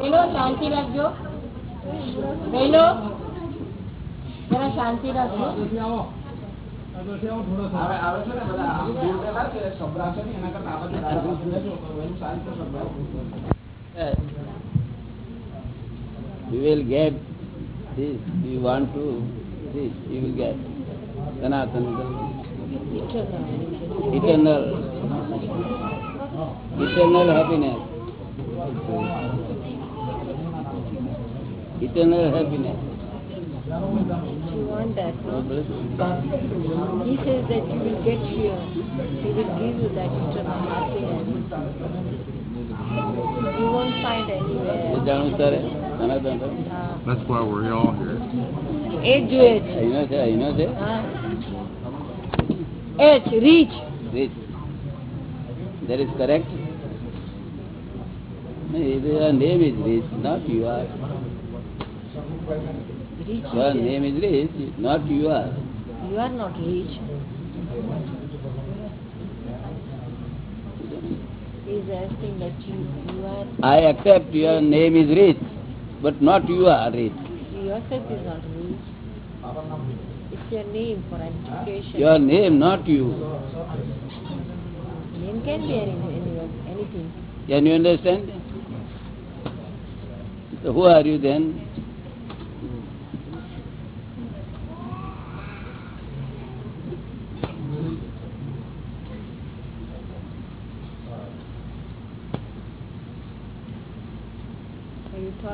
પેલો શાંતિ રાખજો પેલો જરા શાંતિ રાખજો you will get this you want to this you will get eternal eternal happiness eternal happiness You want that, no? He says that you will get here. He will give you that eternal happiness. You won't find anywhere. જાણું તારે સનાતન હા. That's why we're all here. એ જ જોઈએ છે અહીંનો છે અહીંનો છે હા H rich rich that is correct no, your name is rich not you are reach your name is rich not you are You are not rich. He is asking that you, you are, I accept your name is rich, but not you are rich. yourself is not rich. It's your name for education. Your name, not you. Name can be any, any, anything. Can you understand? So who are you then?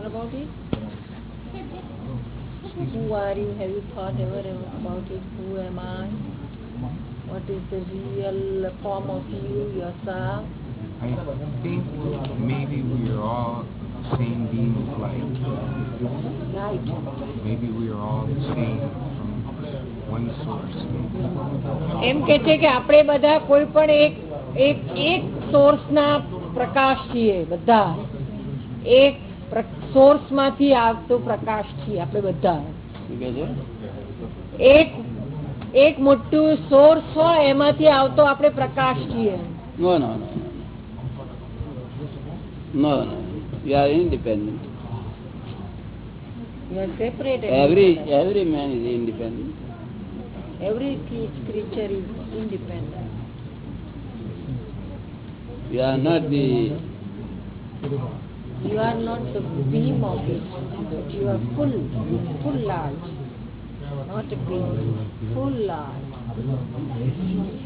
About it? Who are you? Have you thought ever about it? Who am I? What is the real form of you, yourself? I think maybe we are all same beings like. Right. Maybe we are all the same from one source. એમ કે છે કે આપણે બધા કોઈ પણ એક એક એક સોર્સ ના પ્રકાશ છીએ બધા એક સોર્સમાંથી આવતો પ્રકાશ છીએ આપણે બધા? એક એક મોટું સોર્સ હોય એમાંથી આવતો આપણે પ્રકાશ છીએ No, no, no. No, no. You are independent. You are separated. Every every man is independent. Every cre- creature is independent. You are not the You are not the beam of it, but you are full, full large. Not a beam, full large.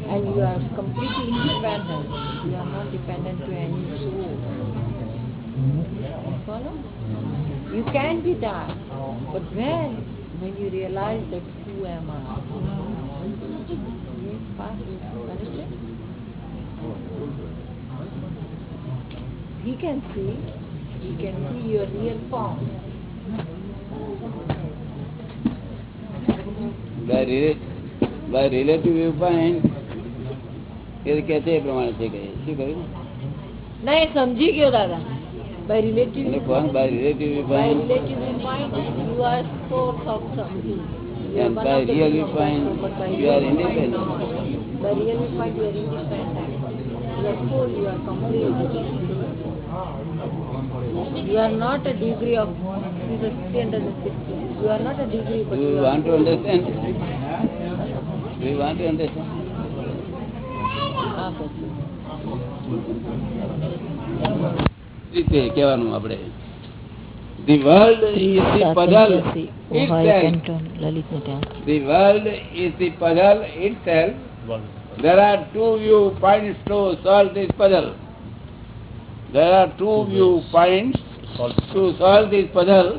And you are completely independent. You are not dependent to any source. You follow? You can be that, but when? When you realize that who am I? Yes, understand? He can see, he can see your real form. by, rela- by relative viewpoint એ કે છે એ પ્રમાણે છે કે શું કહ્યું ના એ સમજી ગયો દાદા બાય રિલેટિવ એટલે કોણ by relative by viewpoint relative point you are source of something You are and one by of the real being of viewpoint God, but by you are real viewpoint, you are not a degree of this is 360 you are not a degree but Do you you are want to understand? Do you want to understand? આ પછી રીતે કહેવાનું આપણે The world is the puzzle Ohio itself. Canton લલિતને ત્યાં The world is the puzzle itself. There are two viewpoints to solve this puzzle. There are two viewpoints solve this puzzle.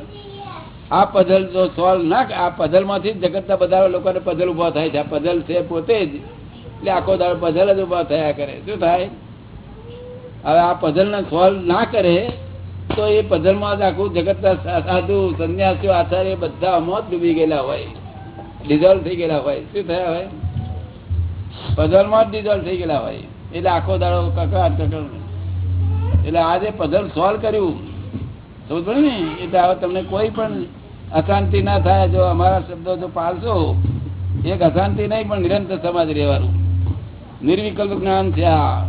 આ puzzle જો solve ના આ પઝલમાંથી જગતના બધા લોકોને puzzle ઊભા થાય છે. આ પઝલ છે પોતે જ. એટલે આખો દાડો પઝલ જ ઊભા થયા કરે. શું થાય? હવે આ પઝલ ને સોલ્વ ના કરે, તો એ પઝલમાં જ આખું જગતના સાધુ, સંન્યાસીઓ, આચાર્ય બધા મોત ડૂબી ગયેલા હોય. ડિઝોલ્વ થઈ ગયેલા હોય. શું થયા હોય? પઝલમાં જ ડિઝોલ્વ થઈ ગયેલા હોય. એટલે આખો દાડો કકડાટ કકડ એટલે આજે પઝલ સોલ્વ કર્યું. સમજ પડે ને એટલે તમને કોઈ પણ અશાંતિ ના થાય જો અમારા શબ્દો જો પાળશો એક અશાંતિ નહીં પણ નિરંતર સમાજ રહેવાનું નિર્વિકલ્પ જ્ઞાન છે આ.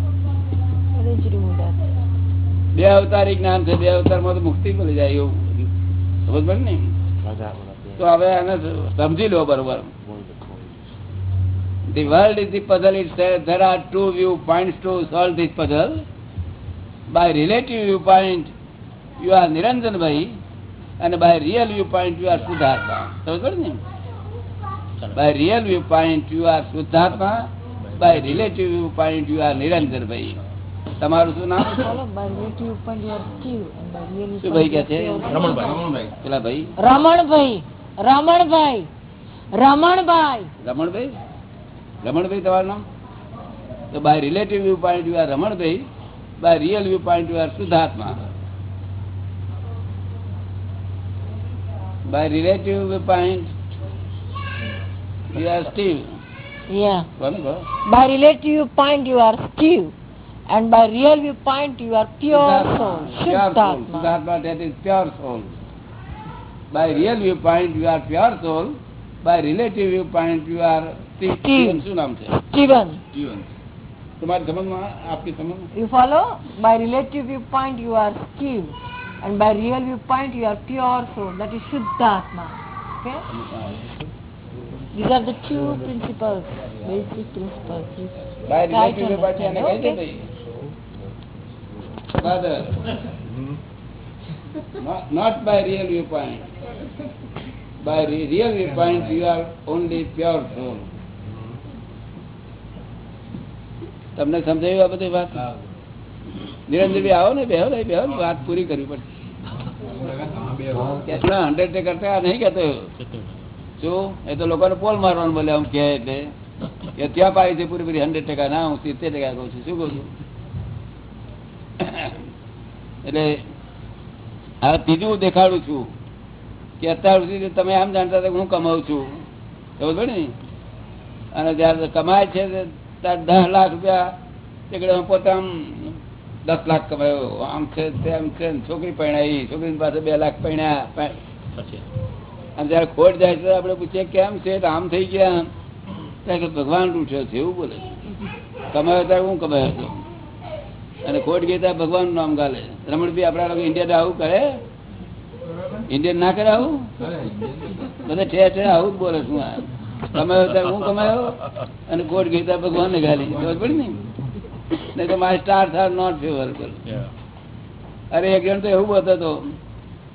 બે અવતારી જ્ઞાન છે બે અવતારમાં તો મુક્તિ મળી જાય એવું સમજ પડે ને તો હવે આને સમજી લો બરોબર The world is the puzzle itself. There are two viewpoints to solve this puzzle. By relative viewpoint, you are Niranjan Bhai, and by real viewpoint, you are Siddhartha. સમજ ને By real viewpoint, you are Siddhartha. By relative viewpoint, you are Niranjan Bhai. તમારું શું નામ Follow by relative point you are Steve and by real શું ભાઈ કે છે રમણભાઈ પેલા ભાઈ રમણભાઈ રમણભાઈ રમણભાઈ રમણભાઈ રમણભાઈ તમારું નામ તો by relative view point you are Ramanbhai by real view point you are Shuddhatma By relative view point you are Steve Yeah. કોને કહો By relative point you are Steve and by real viewpoint you are pure soul, Pure soul. Shuddhatma. Shuddhatma, that is pure soul. By real viewpoint you are pure soul. By relative viewpoint you are Steve. Steve. શું નામ છે Steven, જીવન તમારી સમજમાં આપની સમજ you follow? By relative viewpoint you are Steve And by real viewpoint you are pure soul, that is Shuddhatma. Okay? These are the two principles, basic principles. by Try to understand, ભાઈ Father, not, not by real viewpoint. By re- real viewpoint, you are only pure soul. તમને સમજાયું આ બધી વાત નિરંજન આવો ને બેહો ને બેહો વાત પૂરી કરવી પડશે એ એટલે. કે ત્યાં હું ત્રીજું દેખાડું છું કે અત્યાર સુધી તમે આમ જાણતા હું કમાઉં છું. ખબર ને? અને જયારે કમાય છે, ત્યારે દસ લાખ રૂપિયા તે પોતે આમ દસ લાખ કમાયો આમ છે તેમ છે છોકરી પરણાવી છોકરી પાસે બે લાખ પરણ્યા પર- અને જયારે ખોટ જાય છે આપણે પૂછીએ કેમ છે આમ થઈ ગયા. ત્યાં કે ભગવાન રૂઠ્યો છે એવું બોલે કમાયો ત્યારે હું કમાયો હતો? અને ખોટ ગઈ ત્યાં ભગવાનનું નામ ગાલે. રમણભાઈ આપણા લોકો ઇન્ડિયન આવું કરે. ઇન્ડિયન ના કરે આવું? બધા ઠેર ઠેર આવું જ બોલે શું કમાયો ત્યારે હું કમાયો અને ખોટ ગઈ ત્યાં ભગવાન ને ગાલી. ખબર પડી ને? નહીં તો my star are not favourable અરે એક જણ તો એવું બોલતો હતો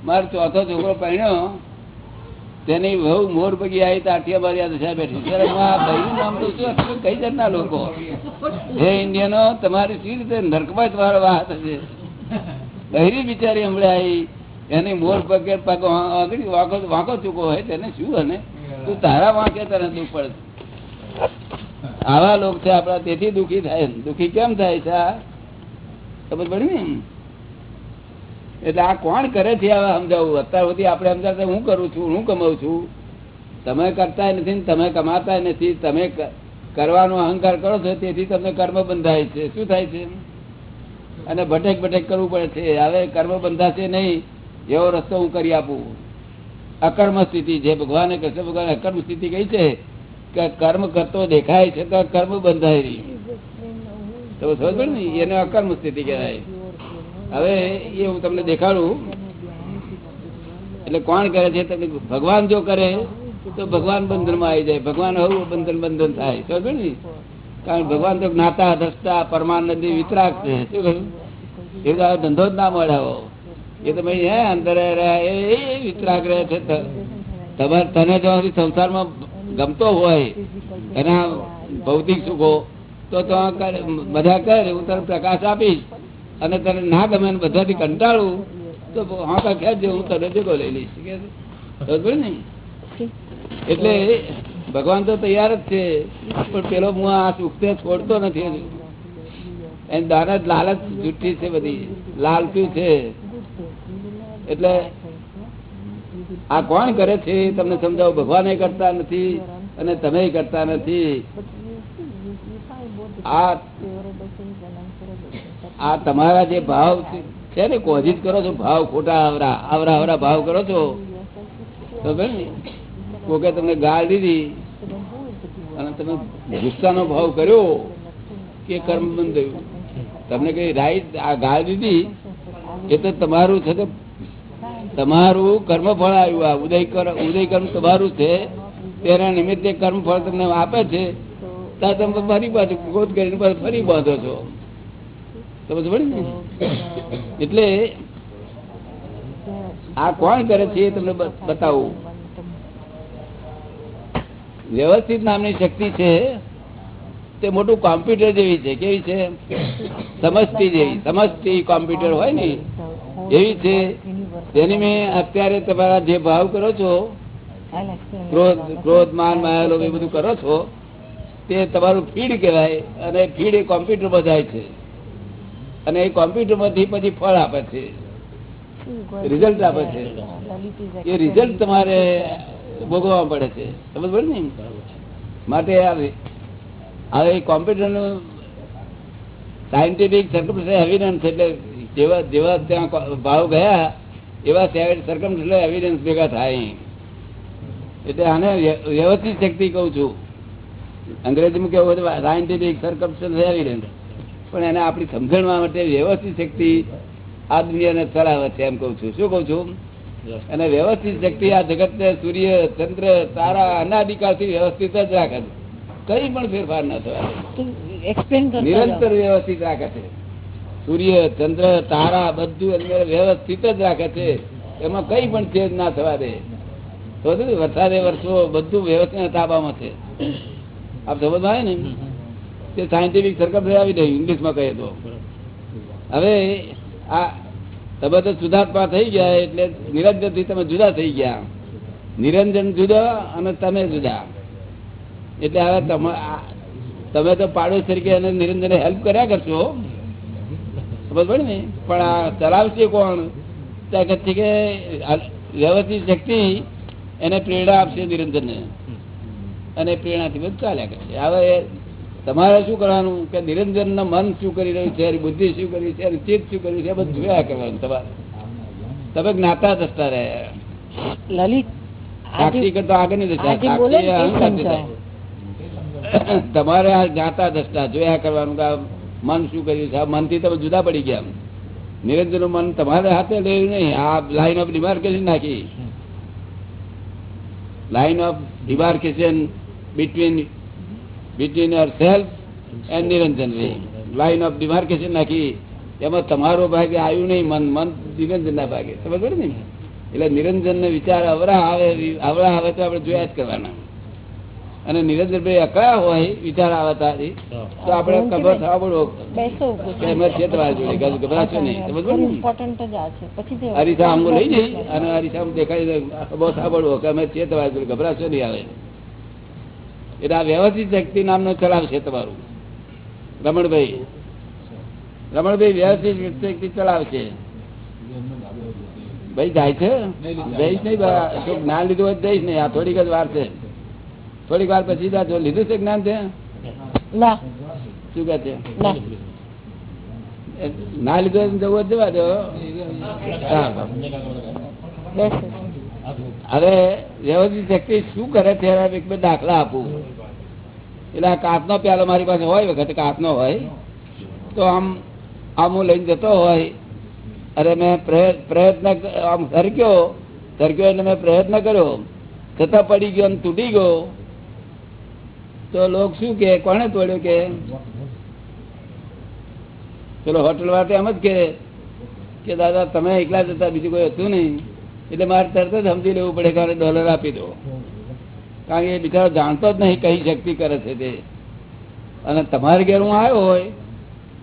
મારો ચોથો છોકરો પહેણ્યો તેની બહુ મોર પગી આવી તાટિયા મારી આ દશા બેઠી. ત્યારે ભાઈનું નામ તો શું કઈ જાતના લોકો? હે ઇન્ડિયનો તમારી સી રીતે નરકમાં તમારો વાત હશે? બહેરી બિચારી હમણાં આવી એની મોર પગે પગ આગળ વાંકો વાંકો ચૂકો હોય તેને શું હને તું તારા વાંકે તને દુઃખ પડે આવા લોક છે આપડા તેથી દુખી થાય દુખી કેમ થાય છે ખબર પડી ને? એટલે આ કોણ કરે છે આવા સમજાવું અત્યાર સુધી આપણે સમજાવતા હું કરું છું, હું કમાઉં છું? તમે કરતા નથી તમે કમાતા નથી. તમે કરવાનો અહંકાર કરો છો, તેથી તમને કર્મ બંધાય છે. શું થાય છે? અને ભટેક ભટેક કરવું પડે છે. હવે કર્મ બંધાશે નહીં, એવો રસ્તો હું કરી આપું. અકર્મ સ્થિતિ, જે ભગવાને, કૃષ્ણ ભગવાન અકર્મ સ્થિતિ કઈ છે કર્મ કરતો દેખાય છે તો કર્મ બંધાય તો સમજ ને? એને અકર્મ સ્થિતિ કહેવાય. હવે એ હું તમને દેખાડું. એટલે કોણ કરે છે? તમે ભગવાન જો કરે, તો ભગવાન બંધનમાં આવી જાય. ભગવાન હોવું, બંધન બંધન થાય. સમજ ને? કારણ ભગવાન તો જ્ઞાતા દ્રષ્ટા પરમાનંદી વિતરાગ છે. શું કહ્યું? એ ધંધો જ ના મળ્યો એ તો ભાઈ હે, અંદર એ વિતરાગ રહે છે. તમારે, તને જો સંસારમાં ગમતો હોય, એના ભૌતિક સુખો, તો બધા કર હું તને પ્રકાશ આપીશ, અને તને ના ગમે બધાથી કંટાળું, તો હા ખેંચજે હું તને જગો લઈ લઈશ. ને? એટલે ભગવાન તો તૈયાર જ છે, પણ પેલો હું આ સુખતે છોડતો નથી હજુ. એની દાનત લાલચ જુઠ્ઠી છે બધી લાલચું છે. એટલે આ કોણ કરે છે? તમને સમજાવો, ભગવાન કરતા નથી અને તમે કરતા નથી. આ તમારા જે ભાવ છે- ને? કોઝિત કરો છો, ભાવ ખોટા આવરા આવરા આવરા ભાવ કરો છો? કોકે તમને ગાળ દીધી અને તમે ગુસ્સાનો ભાવ કર્યો કે કર્મ બંધ થયું? તમને કઈ રાઈટ આ ગાળ દીધી એ તો તમારું છે તમારું કર્મફળ આવ્યું. આ ઉદય ઉદય કર્મ તમારું છે. તેના નિમિત્તે કર્મફળ તમને આપે છે. ત્યાં તમે ફરી પાછું ગોત કરીને ફરી બાંધો છો. સમજ પડી ને? એટલે આ કોણ કરે છે એ તમને બતાવું. વ્યવસ્થિત નામની શક્તિ છે. તે મોટું કોમ્પ્યુટર જેવી છે. કેવી છે? સમજતી જેવી. સમજતી કોમ્પ્યુટર હોય ને? એવી છે. તેની મેં અત્યારે તમારા જે ભાવ કરો છો, ક્રોધ ક્રોધ માન માયા એ બધું કરો છો, તે તમારું ફીડ કહેવાય અને ફીડ એ કોમ્પ્યુટરમાં જાય છે. અને એ કોમ્પ્યુટરમાંથી પછી ફળ આપે છે. રિઝલ્ટ આપે છે. એ રિઝલ્ટ તમારે ભોગવવા પડે છે. સમજ પડે ને? માટે આ હવે કોમ્પ્યુટરનું સાયન્ટિફિક સર્કમ એવિડન્સ એટલે જેવા જેવા ત્યાં ભાવ ગયા એવા સરકમ એવિડન્સ ભેગા થાય. એટલે આને વ્યવસ્થિત શક્તિ કહું છું. અંગ્રેજીમાં કેવું હોય સાયન્ટિફિક સરકમ એવિડન્સ પણ એને આપણી સમજણવા માટે વ્યવસ્થિત શક્તિ આ દુનિયાને ચલાવે છે એમ કહું છું. શું કહું છું? અને વ્યવસ્થિત શક્તિ આ જગત ને સૂર્ય ચંદ્ર તારા અનાધિકારથી વ્યવસ્થિત જ રાખે છે. કઈ પણ ફેરફાર ન થવા નિરંતર વ્યવસ્થિત રાખે છે. સૂર્ય, ચંદ્ર, તારા બધું અંદર વ્યવસ્થિત જ રાખે છે. એમાં કઈ પણ ચેન્જ ના થવા દે. તો વરસાદે વર્ષો બધું વ્યવસ્થિત તાબામાં છે. આપ સમજ આવે ને? તે સાયન્ટિફિક સર્કમ આવી રહી ઇંગ્લિશમાં કહીએ તો. હવે આ તમે તો સુધાર્થમાં થઈ ગયા એટલે નિરંજનથી તમે જુદા થઈ ગયા. નિરંજન જુદા અને તમે જુદા. એટલે હવે તમે તમે તો પાડોશ તરીકે અને નિરંજન હેલ્પ કર્યા કરશો. સમજ પડે ને? પણ આ ચલાવશે કોણ? ત્યાં છે કે વ્યવસ્થિત શક્તિ એને પ્રેરણા આપશે નિરંજનને. અને પ્રેરણાથી બધું ચાલ્યા કરશે. હવે તમારે શું કરવાનું? કે નિરંજન મન શું કરી રહ્યું છે બુદ્ધિ શું કરી છે ચિત્ત શું કર્યું છે બધું જોયા કરવાનું તમારે. તમે જ્ઞાતા દસતા રહ્યા લલિત સાક્ષી કરતા આગળ નહીં દસતા સાક્ષી. તમારે આ જ્ઞાતા દસતા જોયા કરવાનું કે આ મન શું કર્યું છે? મનથી તમે જુદા પડી ગયા નિરંજન મન તમારે હાથે લેવું નહીં. આ લાઈન ઓફ ડિમાર્કેશન નાખી. Line of demarcation between between yourself and Niranjan line of demarcation નાખી. એમાં તમારો ભાગે આવ્યું નહીં મન. મન નિરંજન ના ભાગે. સમજ ને? એટલે નિરંજન ને વિચાર અવરા આવે અવરા આવે તો આપણે જોયા જ કરવાના. અને નીરજભાઈ અકળા હોય વિચાર આવે તો આપણે ખબર થવા પડવો છે તમારા જોડે ગભરાશો નહીં છે. અરીસા આમ લઈ જઈ અને હરીસા દેખાય ખબર થવા પડવો કે અમે છે તમારા જોડે ગભરાશો નહીં આવે. એટલે આ વ્યવસ્થિત શક્તિ નામનો ચલાવશે તમારું. રમણભાઈ. રમણભાઈ વ્યવસ્થિત શક્તિ ચલાવશે ભાઈ જાય છે? જઈશ નહીં. જ્ઞાન લીધું હોય જઈશ નહીં આ થોડીક જ વાર છે. થોડીક વાર પછી જો લીધું છે જ્ઞાન શું કે છે? ના. લીધું જવું જવા દો. હવે વ્યવસ્થિત શક્તિ શું કરે છે? એક બે દાખલા આપું. એટલે આ કાચનો પ્યાલો મારી પાસે હોય વખતે કાચનો હોય. તો આમ આમ હું લઈને જતો હોય. અરે મેં પ્રય- પ્રયત્ન આમ સરક્યો સરક્યો એટલે મેં પ્રયત્ન કર્યો. છતાં પડી ગયો અને તૂટી ગયો. તો લોક શું કે? કોને તોડ્યો કે? ચલો હોટલ વાળા એમ જ કે દાદા, તમે એકલા જ બીજું કોઈ હતું નહીં. એટલે મારે તરત જ સમજી લેવું પડે કે ડોલર આપી દો. કારણ કે એ બિચારો જાણતો જ નહીં કઈ શક્તિ કરે છે તે. અને તમારે ઘેર હું આવ્યો હોય,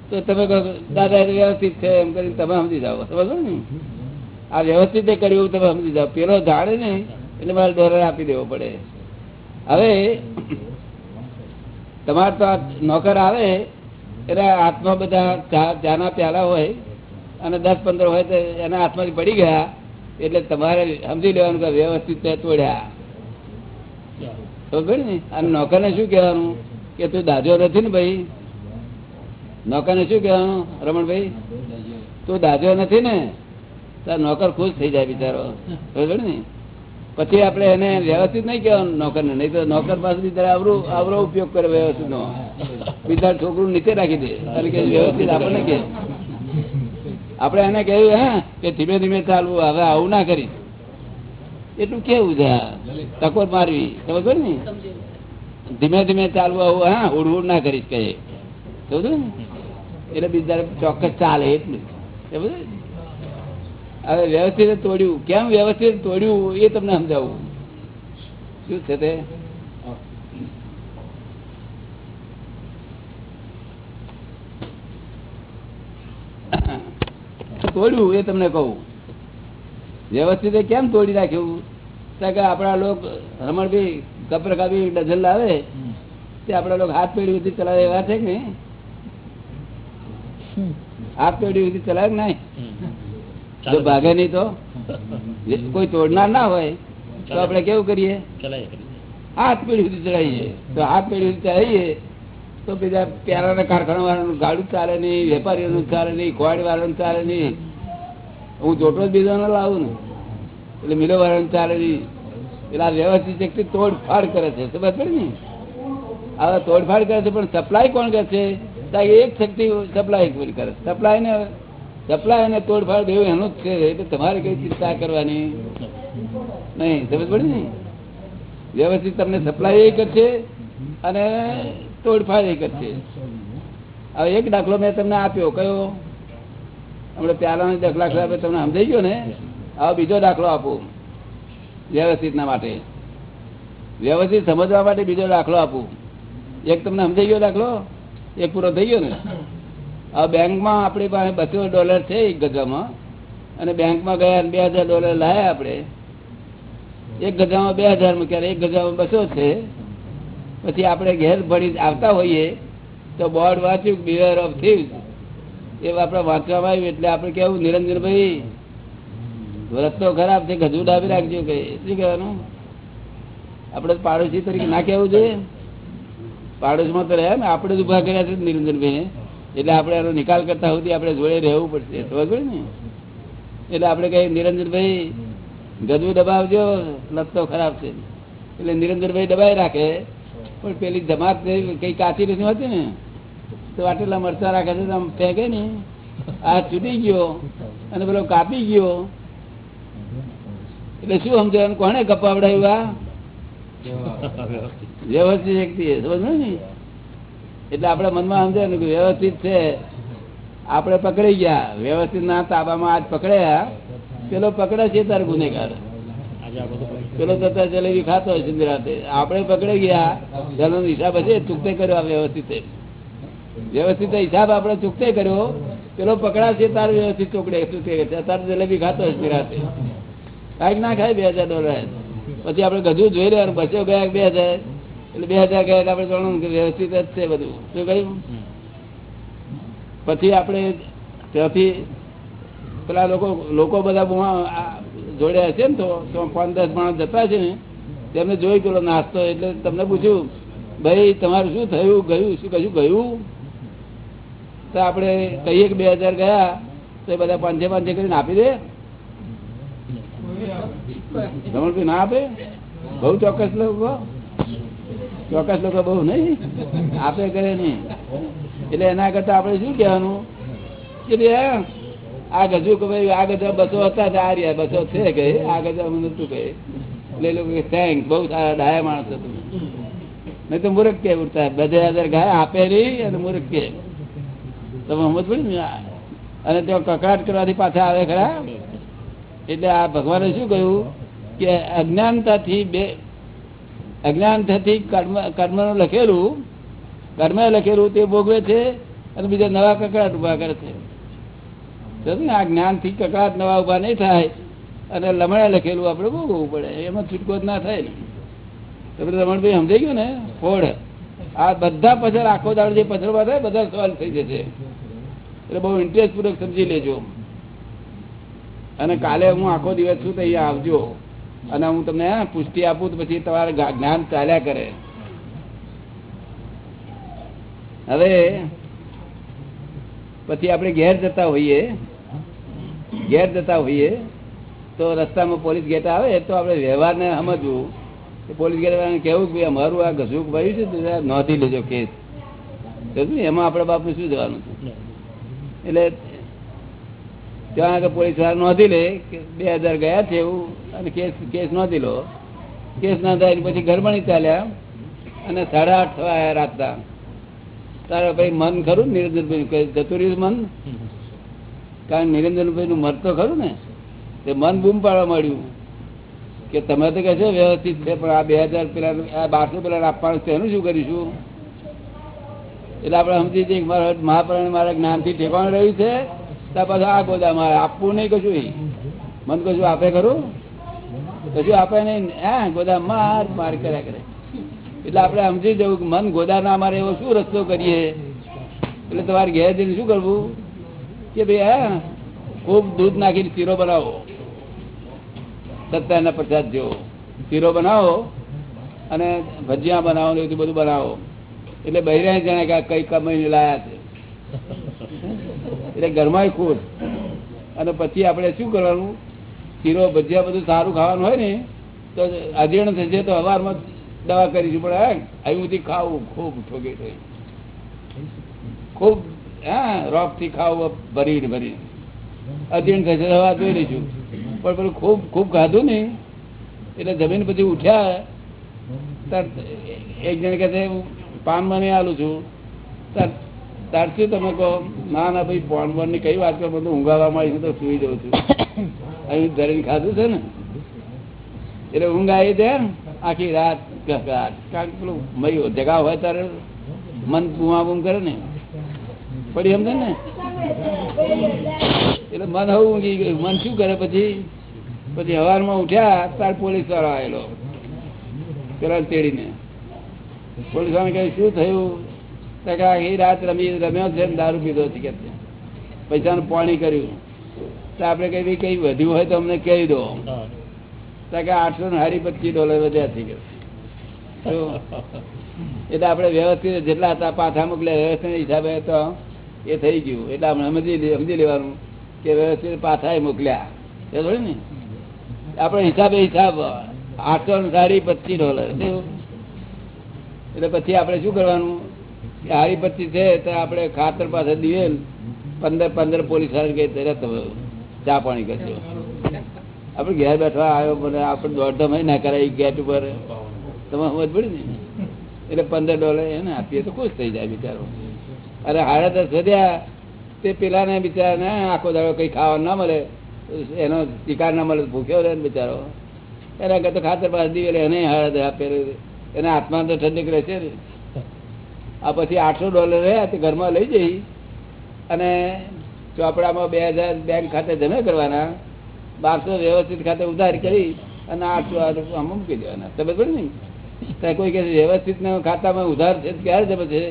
તો તમે કહો દાદા, એ વ્યવસ્થિત છે. એમ કરીને તમે સમજી જાઓ. સમજો ને? આ વ્યવસ્થિત કર્યું, તમે સમજી જાઓ. પેલો જાણે નહીં, એટલે મારે ડોલર આપી દેવો પડે. હવે તમારે તો આ નોકર આવે, એટલે હાથમાં બધા ચાના પ્યાલા હોય અને દસ પંદર હોય તો એના હાથમાંથી પડી ગયા, એટલે તમારે સમજી લેવાનું કે વ્યવસ્થિત તે તોડ્યા. ખબર ને? અને નોકરને શું કહેવાનું? કે તું દાજો નથી ને ભાઈ? નોકરને શું કહેવાનું, રમણભાઈ? તું દાજો નથી ને? તાર નોકર ખુશ થઈ જાય બિચારો. ખબર ને? પછી આપણે એને વ્યવસ્થિત નહીં કહેવાનું નોકરને, નહીં તો નોકર પાસે બિચારા આવરો ઉપયોગ કરે વ્યવસ્થિત નો બિચાર છોકરું નીચે રાખી દે. કે વ્યવસ્થિત આપણને કે આપણે એને કહ્યું, હા, કે ધીમે ધીમે ચાલવું હવે આવું ના કરી એટલું કેવું છે? ટકોર મારવી. ખબર ને? ધીમે ધીમે ચાલવું આવું, હા હુડ ના કરીશ, કહે. સમજો ને? એટલે બીજા ચોક્કસ ચાલે એટલું સમજો? હવે વ્યવસ્થિત તોડ્યું. કેમ વ્યવસ્થિત તોડ્યું એ તમને સમજાવું. શું છે તે? તોડ્યું એ તમને કહું. વ્યવસ્થિત કેમ તોડી નાખ્યું? કે આપણા લોક રમણભાઈ કપર કાપી ડઝલ લાવે. તે આપણા લોક હાથ પેઢી સુધી ચલાવે એવા છે કે હાથ પેઢી સુધી ચલાવે કે નહીં? જો ભાગે નહીં તો? કોઈ તોડનાર ના હોય તો આપણે કેવું કરીએ? હાથ પેઢી સુધી ચડાવીએ તો હાથ પેઢી સુધી ચડાવીએ તો બીજા પ્યારાના કારખાના વાળાનું ગાડું ચાલે નહીં વેપારીઓનું ચાલે નહીં કોવાડી વાળાનું ચાલે નહીં. હું જોટો જ બીજો ના લાવું ને. એટલે મિલો વાળાનું ચાલે નહીં. એટલે આ વ્યવસ્થિત શક્તિ તોડફાડ કરે છે. સમજ પડે ને? હવે તોડફાડ કરે છે પણ સપ્લાય કોણ કરે છે? એક શક્તિ સપ્લાય કરે સપ્લાય ને સપ્લાય અને તોડફાડ દેવું એનું જ છે. તમારે કઈ ચિંતા કરવાની? નહીં, સમજ પડી ને? વ્યવસ્થિત તમને સપ્લાય એ કરશે અને તોડફાડ એ કરશે. હવે એક દાખલો મેં તમને આપ્યો. કયો? હમણાં પ્યાલાનો દાખલા આપે તમને સમજાઈ ગયો ને? હવે બીજો દાખલો આપું. વ્યવસ્થિતના માટે. વ્યવસ્થિત સમજવા માટે બીજો દાખલો આપું. એક તમને સમજાઈ ગયો દાખલો? એક પૂરો થઈ ગયો ને? હવે બેંકમાં આપણી પાસે બસો ડોલર છે એક ગજામાં. અને બેંકમાં ગયા બે હજાર ડોલર લાયા આપણે. એક ગજામાં બે હજારમાં ક્યારે એક ગજામાં બસો છે. પછી આપણે ઘેર ભણી આવતા હોઈએ તો બોર્ડ વાંચ્યું બિવેર ઓફ થીવ્સ એ આપણે વાંચવામાં આવ્યું એટલે આપણે કેવું નિરંજનભાઈ રસ્તો ખરાબ છે ગજુ ડાબી રાખજો કે. શું કહેવાનું? આપણે પાડોશી તરીકે ના કહેવું જોઈએ. પાડોશમાં તો રહ્યા ને, આપણે જ ઊભા કર્યા છે નિરંજનભાઈ એટલે આપણે એનો નિકાલ કરતા સુધી આપણે જોડે રહેવું પડશે. પડી ને એટલે આપણે કહીએ નિરંજનભાઈ ગજુ દબાવજો લત્તો ખરાબ છે. એટલે નિરંજનભાઈ દબાઈ રાખે પણ પેલી જમાત કઈ કાચી નથી હોતી ને? તો આટલા મરચા રાખે છે આમ ફેંકે ને? આ છૂટી ગયો અને પેલો કાપી ગયો. એટલે શું સમજો કોને કપાવડાયું આ વ્યવસ્થિત. વ્યક્તિ સમજ ને? એટલે આપડે મનમાં સમજે વ્યવસ્થિત છે. આપણે પકડી ગયા. વ્યવસ્થિત ના તાબામાં આજ પકડ્યા. પેલો પકડે છે તાર ગુનેગાર. પેલો તથા જલેબી ખાતો હોય સિંધરાતે આપડે પકડી ગયા. જેનો હિસાબ હશે, ચૂકતે કર્યો આ વ્યવસ્થિત. વ્યવસ્થિત હિસાબ આપણે ચૂકતે કર્યો. પેલો પકડાશે તાર વ્યવસ્થિત ચોકડે. ચૂકતે તાર જલેબી ખાતો હોય સિંધરાતે કાંઈક ના ખાય બે હજાર ડોલર. પછી આપડે ગજુ જોઈ લેવાનું. બસો ગયા બે હજાર? એટલે બે હજાર ગયા આપણે જાણવું કે વ્યવસ્થિત જ છે બધું. શું કહ્યું? પછી આપણે ત્યાંથી પેલા લોકો લોકો બધા જોડ્યા છે ને તો પાંચ દસ માણસ જતા છે ને તેમને જોઈ પેલો નાસ્તો એટલે તમને પૂછ્યું ભાઈ તમારું શું થયું? ગયું? શું કશું ગયું? તો આપણે કહીએ કે બે હજાર ગયા તો એ બધા પાંચે પાંચે કરીને આપી દે. રમણભાઈ ના આપે? બહુ ચોક્કસ લોકો ચોક્કસ લોકો બહુ નહીં. આપે કરે નહીં. એટલે એના કરતા આપણે શું કહેવાનું? કે આ ગજુ કે ભાઈ, આ ગજા બસો હતા આ રહ્યા, બસો છે કે આ ગજા મને શું કહે? એટલે લોકો થેન્ક બહુ સારા, ડાયા માણસ હતું નહીં તો મૂર્ખ કે ઉડતા. બધે હજાર ગાય, આપે નહીં અને મૂર્ખ કે. તમે સમજ પડી ને? અને તેઓ કકડાટ કરવાથી પાછા આવે ખરા? એટલે આ ભગવાને શું કહ્યું? કે અજ્ઞાનતાથી બે અજ્ઞાનતાથી કર્મ, કર્મનું લખેલું, કર્મ લખેલું તે ભોગવે છે અને બીજા નવા કકડાટ ઊભા કરે છે? આ જ્ઞાનથી કકડાટ નવા ઊભા નહીં થાય અને લમણે લખેલું આપણે ભોગવવું પડે. એમાં છૂટકો ના થાય ને. તમે રમણભાઈ સમજાઈ ગયું ને? ફોડ. આ બધા પછાડ આખો દાડો જે પછડવા થાય બધા સોલ્વ થઈ જશે. એટલે બહુ ઇન્ટરેસ્ટ પૂર્વક સમજી લેજો. અને કાલે હું આખો દિવસ છું તો અહીંયા આવજો? અને હું તમને પુષ્ટિ આપું તો પછી તમારે જ્ઞાન ચાલ્યા કરે. હવે પછી આપણે ઘેર જતા હોઈએ, ઘેર જતા હોઈએ, તો રસ્તામાં પોલીસ ગેટ આવે તો આપણે વ્યવહારને સમજવું. કે પોલીસ ગેટ કેવું કે અમારું આ ઘસુક ભર્યું છે નોંધી લેજો કેસ? એમાં આપણે બાપનું શું જવાનું એટલે ત્યાં આગળ પોલીસવાળા નોંધી લે કે બે હજાર ગયા છે એવું. અને કેસ કેસ નોંધી લો. કેસ નોંધાય પછી ગરબણી ચાલ્યા અને સાડા આઠ થવા રાતના તારે ભાઈ મન ખરું નિરંજનભાઈ જતું રહ્યું મન? કારણ નિરંજનભાઈ નું મત તો ખરું ને. તે મન બૂમ પાડવા મળ્યું કે તમે તો કહે છો વ્યવસ્થિત છે, પણ આ બે હજાર પેલા, આ બારસો પેલા આપવાનું છે, એનું શું કરીશું? એટલે આપણે સમજી જઈએ મારા મહાપ્રાણ મારા જ્ઞાનથી ઠેકાણ રહ્યું છે ત્યાં પાછું આ ગોદા મારે આપવું નહીં કશું મન કશું આપે ખરું? કશું આપે હા ગોદા માર માર કર્યા કરે. એટલે આપણે સમજી જવું કે મન ગોદા ના મારે એવો શું રસ્તો કરીએ? એટલે તમારે ઘેર જઈને શું કરવું? કે ભાઈ, હા, ખૂબ દૂધ નાખીને શીરો બનાવો. સત્તાના પ્રસાદ જેવો. શીરો બનાવો અને ભજીયા બનાવો ને એવું બધું બનાવો. એટલે બહેરા જાણે કે કઈ કમાઈને લાયા છે. એટલે ઘરમાં ખુશ. અને પછી આપણે શું કરવાનું? શીરો ભજીયા બધું સારું ખાવાનું હોય ને, તો અજીર્ણ થશે તો હવારમાં દવા કરીશું. પણ અહીંથી ખાવું ખૂબ ઠોકે ઠોકે ખૂબ, હા રોકથી ખાવું ભરીને ભરીને. અજીર્ણ થશે હવા જોઈ લઈશું. પણ પેલું ખૂબ ખૂબ ખાધું ને, એટલે જમીન પછી ઉઠ્યા તાર એક જણ કહે છે પાન મને આલું છું. તાર તાર શું તમે કહો. ના ના, ભાઈ પોણ બોનની કઈ વાત કરો? બધું ઊંઘાવા આવી તો સુઈ જઉં છું. અહીં ધરીને ખાધું છે ને? એટલે ઊંઘ આવી જાય આખી રાત. કારણ કે પેલું મય જગા હોય ત્યારે મન બુમા બુમ કરે ને. પડી સમજે ને? એટલે મન હવે ઊંઘી ગયું. મન શું કરે પછી? પછી હવારમાં ઉઠ્યા, તાર પોલીસ વાળો આવેલો. પેલા તેડીને. પોલીસવાળા કહે શું થયું? આખી રાત રમી, રમ્યો છે દારૂ પીધો છે કે. પૈસાનું પાણી કર્યું. તો આપણે કઈ બી કઈ વધ્યું હોય તો અમને કહી દો. કે આઠસો ને હારી પચીસ ડોલર વધ્યા થઈ ગયો એટલે આપણે વ્યવસ્થિત જેટલા હતા પાછા મોકલ્યા, વ્યવસ્થિત હિસાબે તો એ થઈ ગયું. એટલે આપણે સમજી સમજી લેવાનું કે વ્યવસ્થિત પાછા મોકલ્યા. એ થોડી ને? આપણે હિસાબે હિસાબ, આઠસો ને સાડી પચીસ ડોલર. એટલે પછી આપણે શું કરવાનું? હારી પચી છે તો આપણે ખાતર પાસે દિવેલ પંદર પંદર પોલીસ ચા પાણી કરજો. આપણે ઘેર બેઠવા આવ્યો, મને આપણે દોઢ મહિના ના કરાય ગેટ ઉપર. તમે સમજ પડી ને? એટલે પંદર ડોલર એને આપીએ તો ખુશ થઈ જાય બિચારો. અરે હાડા દસ વધ્યા. તે પેલાને બિચારાને આખો દાડો કઈ ખાવા ના મળે. એનો શિકાર ના મળે ભૂખ્યો રહે ને બિચારો. એના કરતા ખાતર પાસે દીવેલે એને હાડા આપેલું એના આત્મા તો ઠંડક રહેશે ને. આ પછી આઠસો ડોલર રહ્યા તે ઘરમાં લઈ જઈ. અને ચોપડામાં બે હજાર બેંક ખાતે જમા કરવાના બારસો વ્યવસ્થિત ખાતે ઉધાર કરી અને આઠસો આમાં મૂકી દેવાના. તમે પડે નહીં ત્યાં કોઈ કહે વ્યવસ્થિત ખાતામાં ઉધાર છે ક્યારે જમે છે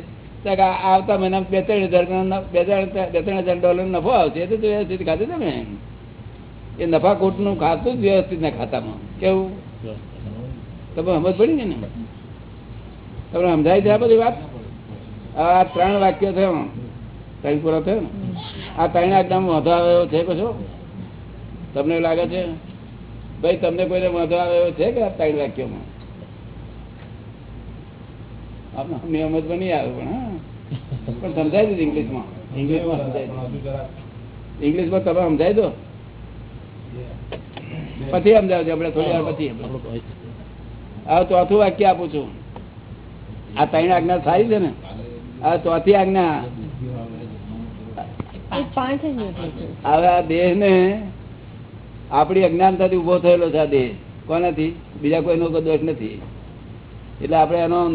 ત્યાં આવતા મહિનામાં બે ત્રણ હજાર બે ત્રણ બે ત્રણ હજાર ડોલર નફો આવશે એ તો વ્યવસ્થિત ખાતે તમે એ નફા ખોટનું ખાતું જ વ્યવસ્થિત ના ખાતામાં. કેવું? તમે સમજ પડી ને? તમને સમજાય છે આ બધી વાત? આ ત્રણ વાક્ય થયો ત્રણ પૂરો થયો ને આ ત્રણ આજ્ઞામાં વાંધો આવ્યો છે કશો તમને લાગે છે? ભાઈ તમને કોઈને વાંધો આવ્યો એવો છે કે આ ત્રણ વાક્યોમાં? આપણે પણ પણ સમજાય છે ઇંગ્લિશમાં. ઇંગ્લિશમાં સમજાય ઇંગ્લિશમાં તમે સમજાય દો. પછી સમજાવજો આપણે થોડી વાર પછી. હવે ચોથું વાક્ય આપું છું. આ ત્રણ આજ્ઞા સારી છે ને? આ ચોથી આજ્ઞા. હવે આ દેહ ને આપણી અજ્ઞાનતાથી ઊભો થયેલો છે આ દેહ. કોનાથી? બીજા કોઈનો કોઈ દોષ નથી. એટલે આપણે એનો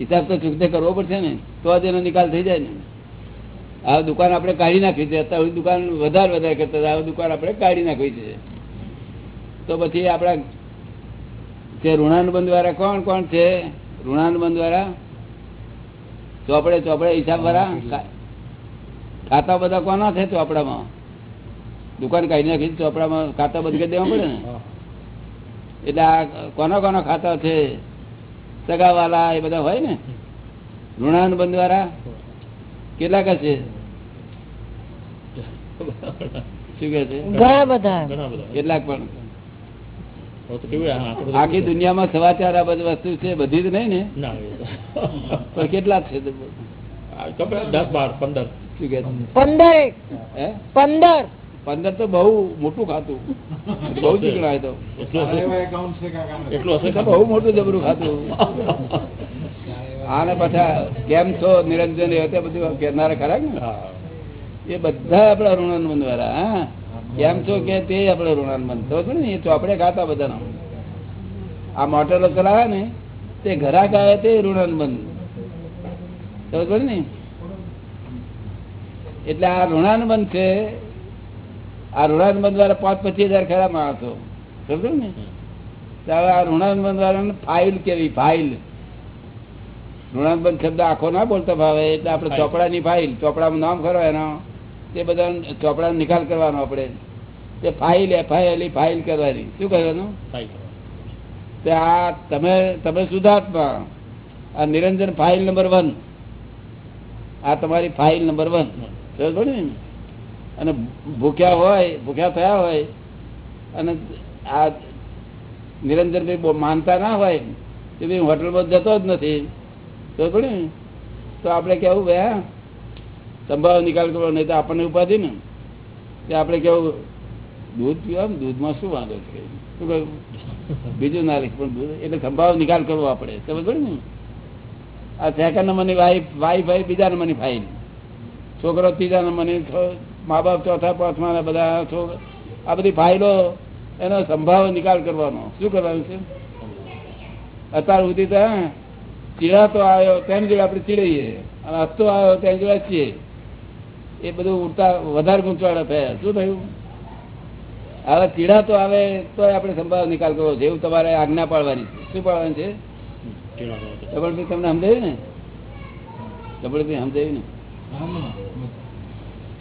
હિસાબ તો ચૂકતે કરવો પડશે ને. તો જ એનો નિકાલ થઈ જાય ને. આ દુકાન આપણે કાઢી નાખી છે. અત્યારે દુકાન વધારે વધારે કરતા હતા. આ દુકાન આપણે કાઢી નાખવી છે. તો પછી આપણા જે ઋણાનુબંધ વાળા કોણ કોણ છે? ઋણાનુબંધ વાળા ચોપડે ચોપડે હિસાબ વાળા ખાતા બધા કોના છે ચોપડામાં? દુકાન કાઢી નાખી ચોપડામાં ખાતા બંધ કરી દેવા પડે ને? એટલે આ કોના કોના ખાતા છે? સગાવાલા એ બધા હોય ને? ઋણાન બંધ વાળા કેટલાક છે? શું કે છે? ઘણા બધા. કેટલાક પણ? આખી દુનિયામાં સમાચાર આ બધી વસ્તુ છે બધી જ નહીં ને? પણ કેટલા છે? દસ બાર પંદર. શું કે પંદર પંદર. પંદર તો બહુ મોટું ખાતું. બહુ ચીકણા તો. એટલું હશે. બહુ મોટું જબરું ખાતું. આને પાછા કેમ છો? નિરંજન એ બધું કહેનારા ખરા ને એ બધા આપણા ઋણાનુબંધ વાળા હા. કેમ છો કે તે આપણા ઋણાનુબંધ તો ને એ ચોપડે ખાતા બધાના. આ મોટરો ચલાવે ને તે ઘરાક આવે તે ઋણાનુબંધ ખબર ને? એટલે આ ઋણાનુબંધ છે આ ઋણાનુબંધ વાળા પાંચ પચીસ હજાર ખરા માણસો. ખબર ને? ત્યારે હવે આ ઋણાનુબંધ વાળાને ફાઇલ કેવી? ફાઇલ. ઋણાનુબંધ શબ્દ આખો ના બોલતો ભાવે એટલે આપણે ચોપડા ચોપડાની ફાઇલ ચોપડામાં નામ ખરો એનો. તે બધા ચોપડાનો નિકાલ કરવાનો આપણે. તે ફાઇલ એફઆઈએલ ફાઇલ કરવાની. શું કરવાનું? તે આ તમે તમે સુધાર્થમાં આ નિરંજન ફાઇલ નંબર વન આ તમારી ફાઇલ નંબર વન સમજ ને? અને ભૂખ્યા હોય ભૂખ્યા થયા હોય અને આ નિરંજનભાઈ ભાઈ માનતા ના હોય કે ભાઈ હોટલમાં જતો જ નથી. સમજ ને? તો આપણે કેવું ભાઈ સંભાવ નિકાલ કરવો, નહીં તો આપણને ઉપાધિ ને કે આપણે કેવું, દૂધ પીવા દૂધમાં શું વાંધો છે? શું કહ્યું? બીજું ના પણ દૂધ, એટલે સંભાવ નિકાલ કરવો આપણે. સમજ પડે ને? આ સેકન્ડ નંબરની વાઈફ વાઈફ હોય, બીજા નંબરની ફાઈન છોકરો ત્રીજા નંબરની મા બાપ ચોથા, પાંચમા બધા છોકરા આ બધી ફાઇલો એનો સંભાવ નિકાલ કરવાનો. શું કરવાનું છે? અત્યાર સુધી તો ચીડા ચીડાતો આવ્યો તેની જોડે આપણે ચીડાઈએ અને હસતો આવ્યો તેની જોડે હસીએ એ બધું ઉડતા વધારે ગૂંચવાડા થયા. શું થયું? હવે ચીડાતો આવે તો આપણે સંભાવ નિકાલ કરવો છે એવું તમારે આજ્ઞા પાડવાની છે. શું પાડવાની છે? કબડભાઈ તમને સમજાયું ને? કબડભાઈ સમજાયું ને?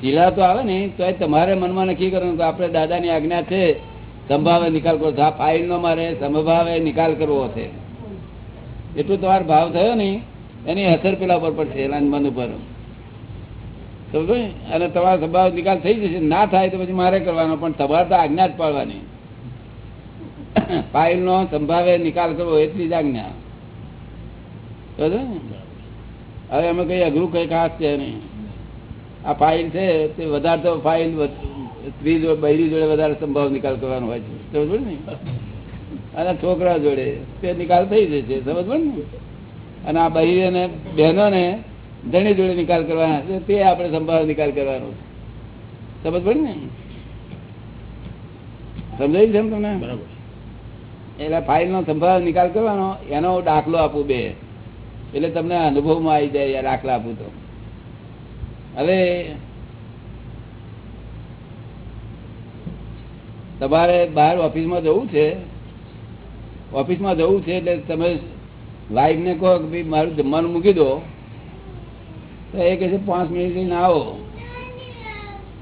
કીડા તો આવે ને તો તમારે મનમાં નક્કી કરવાનું કે આપણે દાદાની આજ્ઞા છે સંભાવે નિકાલ કરવો. આ ફાઇલ નો મારે સંભાવે નિકાલ કરવો છે. એટલું તમારો ભાવ થયો ને એની અસર પેલા ઉપર પડશે એના મન ઉપર. અને તમારો સ્વભાવ નિકાલ થઈ જશે. ના થાય તો પછી મારે કરવાનો, પણ તમારે તો આજ્ઞા જ પાડવાની. ફાઇલ નો સંભાવે નિકાલ કરવો, એટલી જ આજ્ઞા. હવે અમે કઈ અઘરું કઈ ખાસ છે નહીં. આ ફાઇલ છે, તે વધારે તો ફાઇલ સ્ત્રી જોડે બૈરી જોડે વધારે સંભાવ નિકાલ કરવાનો હોય છે. સમજ ને? અને છોકરા જોડે તે નિકાલ થઈ જશે. સમજ ને અને આ બૈરી અને બહેનો ને ધણી જોડે નિકાલ કરવાના છે તે આપણે સંભાવ નિકાલ કરવાનો સમજ પડી ને સમજાય છે તમને? બરાબર. એટલે ફાઇલ નો સંભાવ નિકાલ કરવાનો એનો દાખલો આપું બે. એટલે તમને અનુભવમાં આવી જાય દાખલા આપું તો. હવે તમારે બહાર ઓફિસમાં જવું છે. ઓફિસમાં જવું છે એટલે તમે વાઈફને કહો કે ભાઈ મારું જમવાનું મૂકી દો. તો એ કહે છે પાંચ મિનિટ લઈને આવો.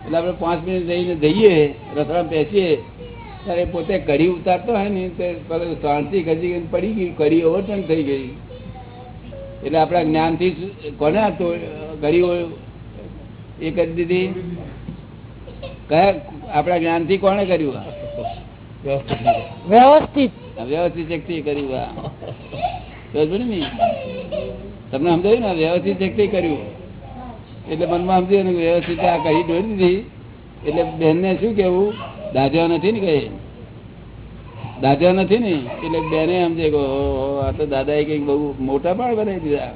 એટલે આપણે પાંચ મિનિટ રહીને જઈએ રસોડા બેસીએ. ત્યારે પોતે કઢી ઉતારતો હોય ને તો શાંતિ ખસી પડી ગઈ કઢી ઓવરટર્ન થઈ ગઈ. એટલે આપણા જ્ઞાનથી કોને હતો કઢી એ કરી દીધી? કયા આપણા જ્ઞાનથી કોણે કર્યું? વ્યવસ્થિત. વ્યવસ્થિત શક્તિ કર્યું તમને સમજાયું ને? વ્યવસ્થિત શક્તિ કર્યું. એટલે મનમાં સમજ્યું ને વ્યવસ્થિત આ કહી દોડી દીધી. એટલે બેનને શું કેવું દાજ્યા નથી ને કઈ? દાજ્યા નથી ને? એટલે બેને સમજે કે આ તો દાદાએ કંઈક બહુ મોટા પણ બનાવી દીધા.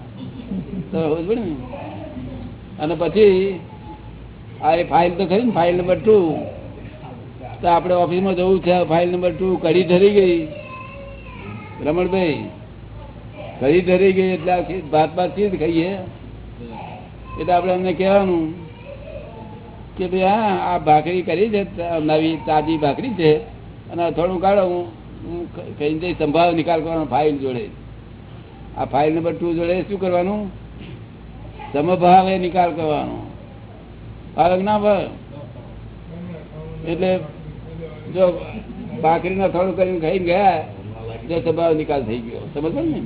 અને પછી આ એ ફાઇલ તો ખરી ને ફાઇલ નંબર ટુ તો આપણે ઓફિસમાં જવું છે ફાઇલ નંબર ટુ કડી ધરી ગઈ. રમણભાઈ કડી ધરી ગઈ એટલે ભાત ભાત ચીજ ખાઈએ? એટલે આપણે એમને કહેવાનું કે ભાઈ, હા, આ ભાખરી કરી છે નવી તાજી ભાખરી છે, અને થોડું કાઢો, હું કહીને જઈ સંભાવ નિકાલ કરવાનો ફાઇલ જોડે. આ ફાઇલ નંબર ટુ જોડે શું કરવાનું? સમભાવે નિકાલ કરવાનો. ફાળક ના ભાવ એટલે જો ભાખરીના થોડું કરીને ખાઈને ગયા જો સંભાવ નિકાલ થઈ ગયો. સમજો ને?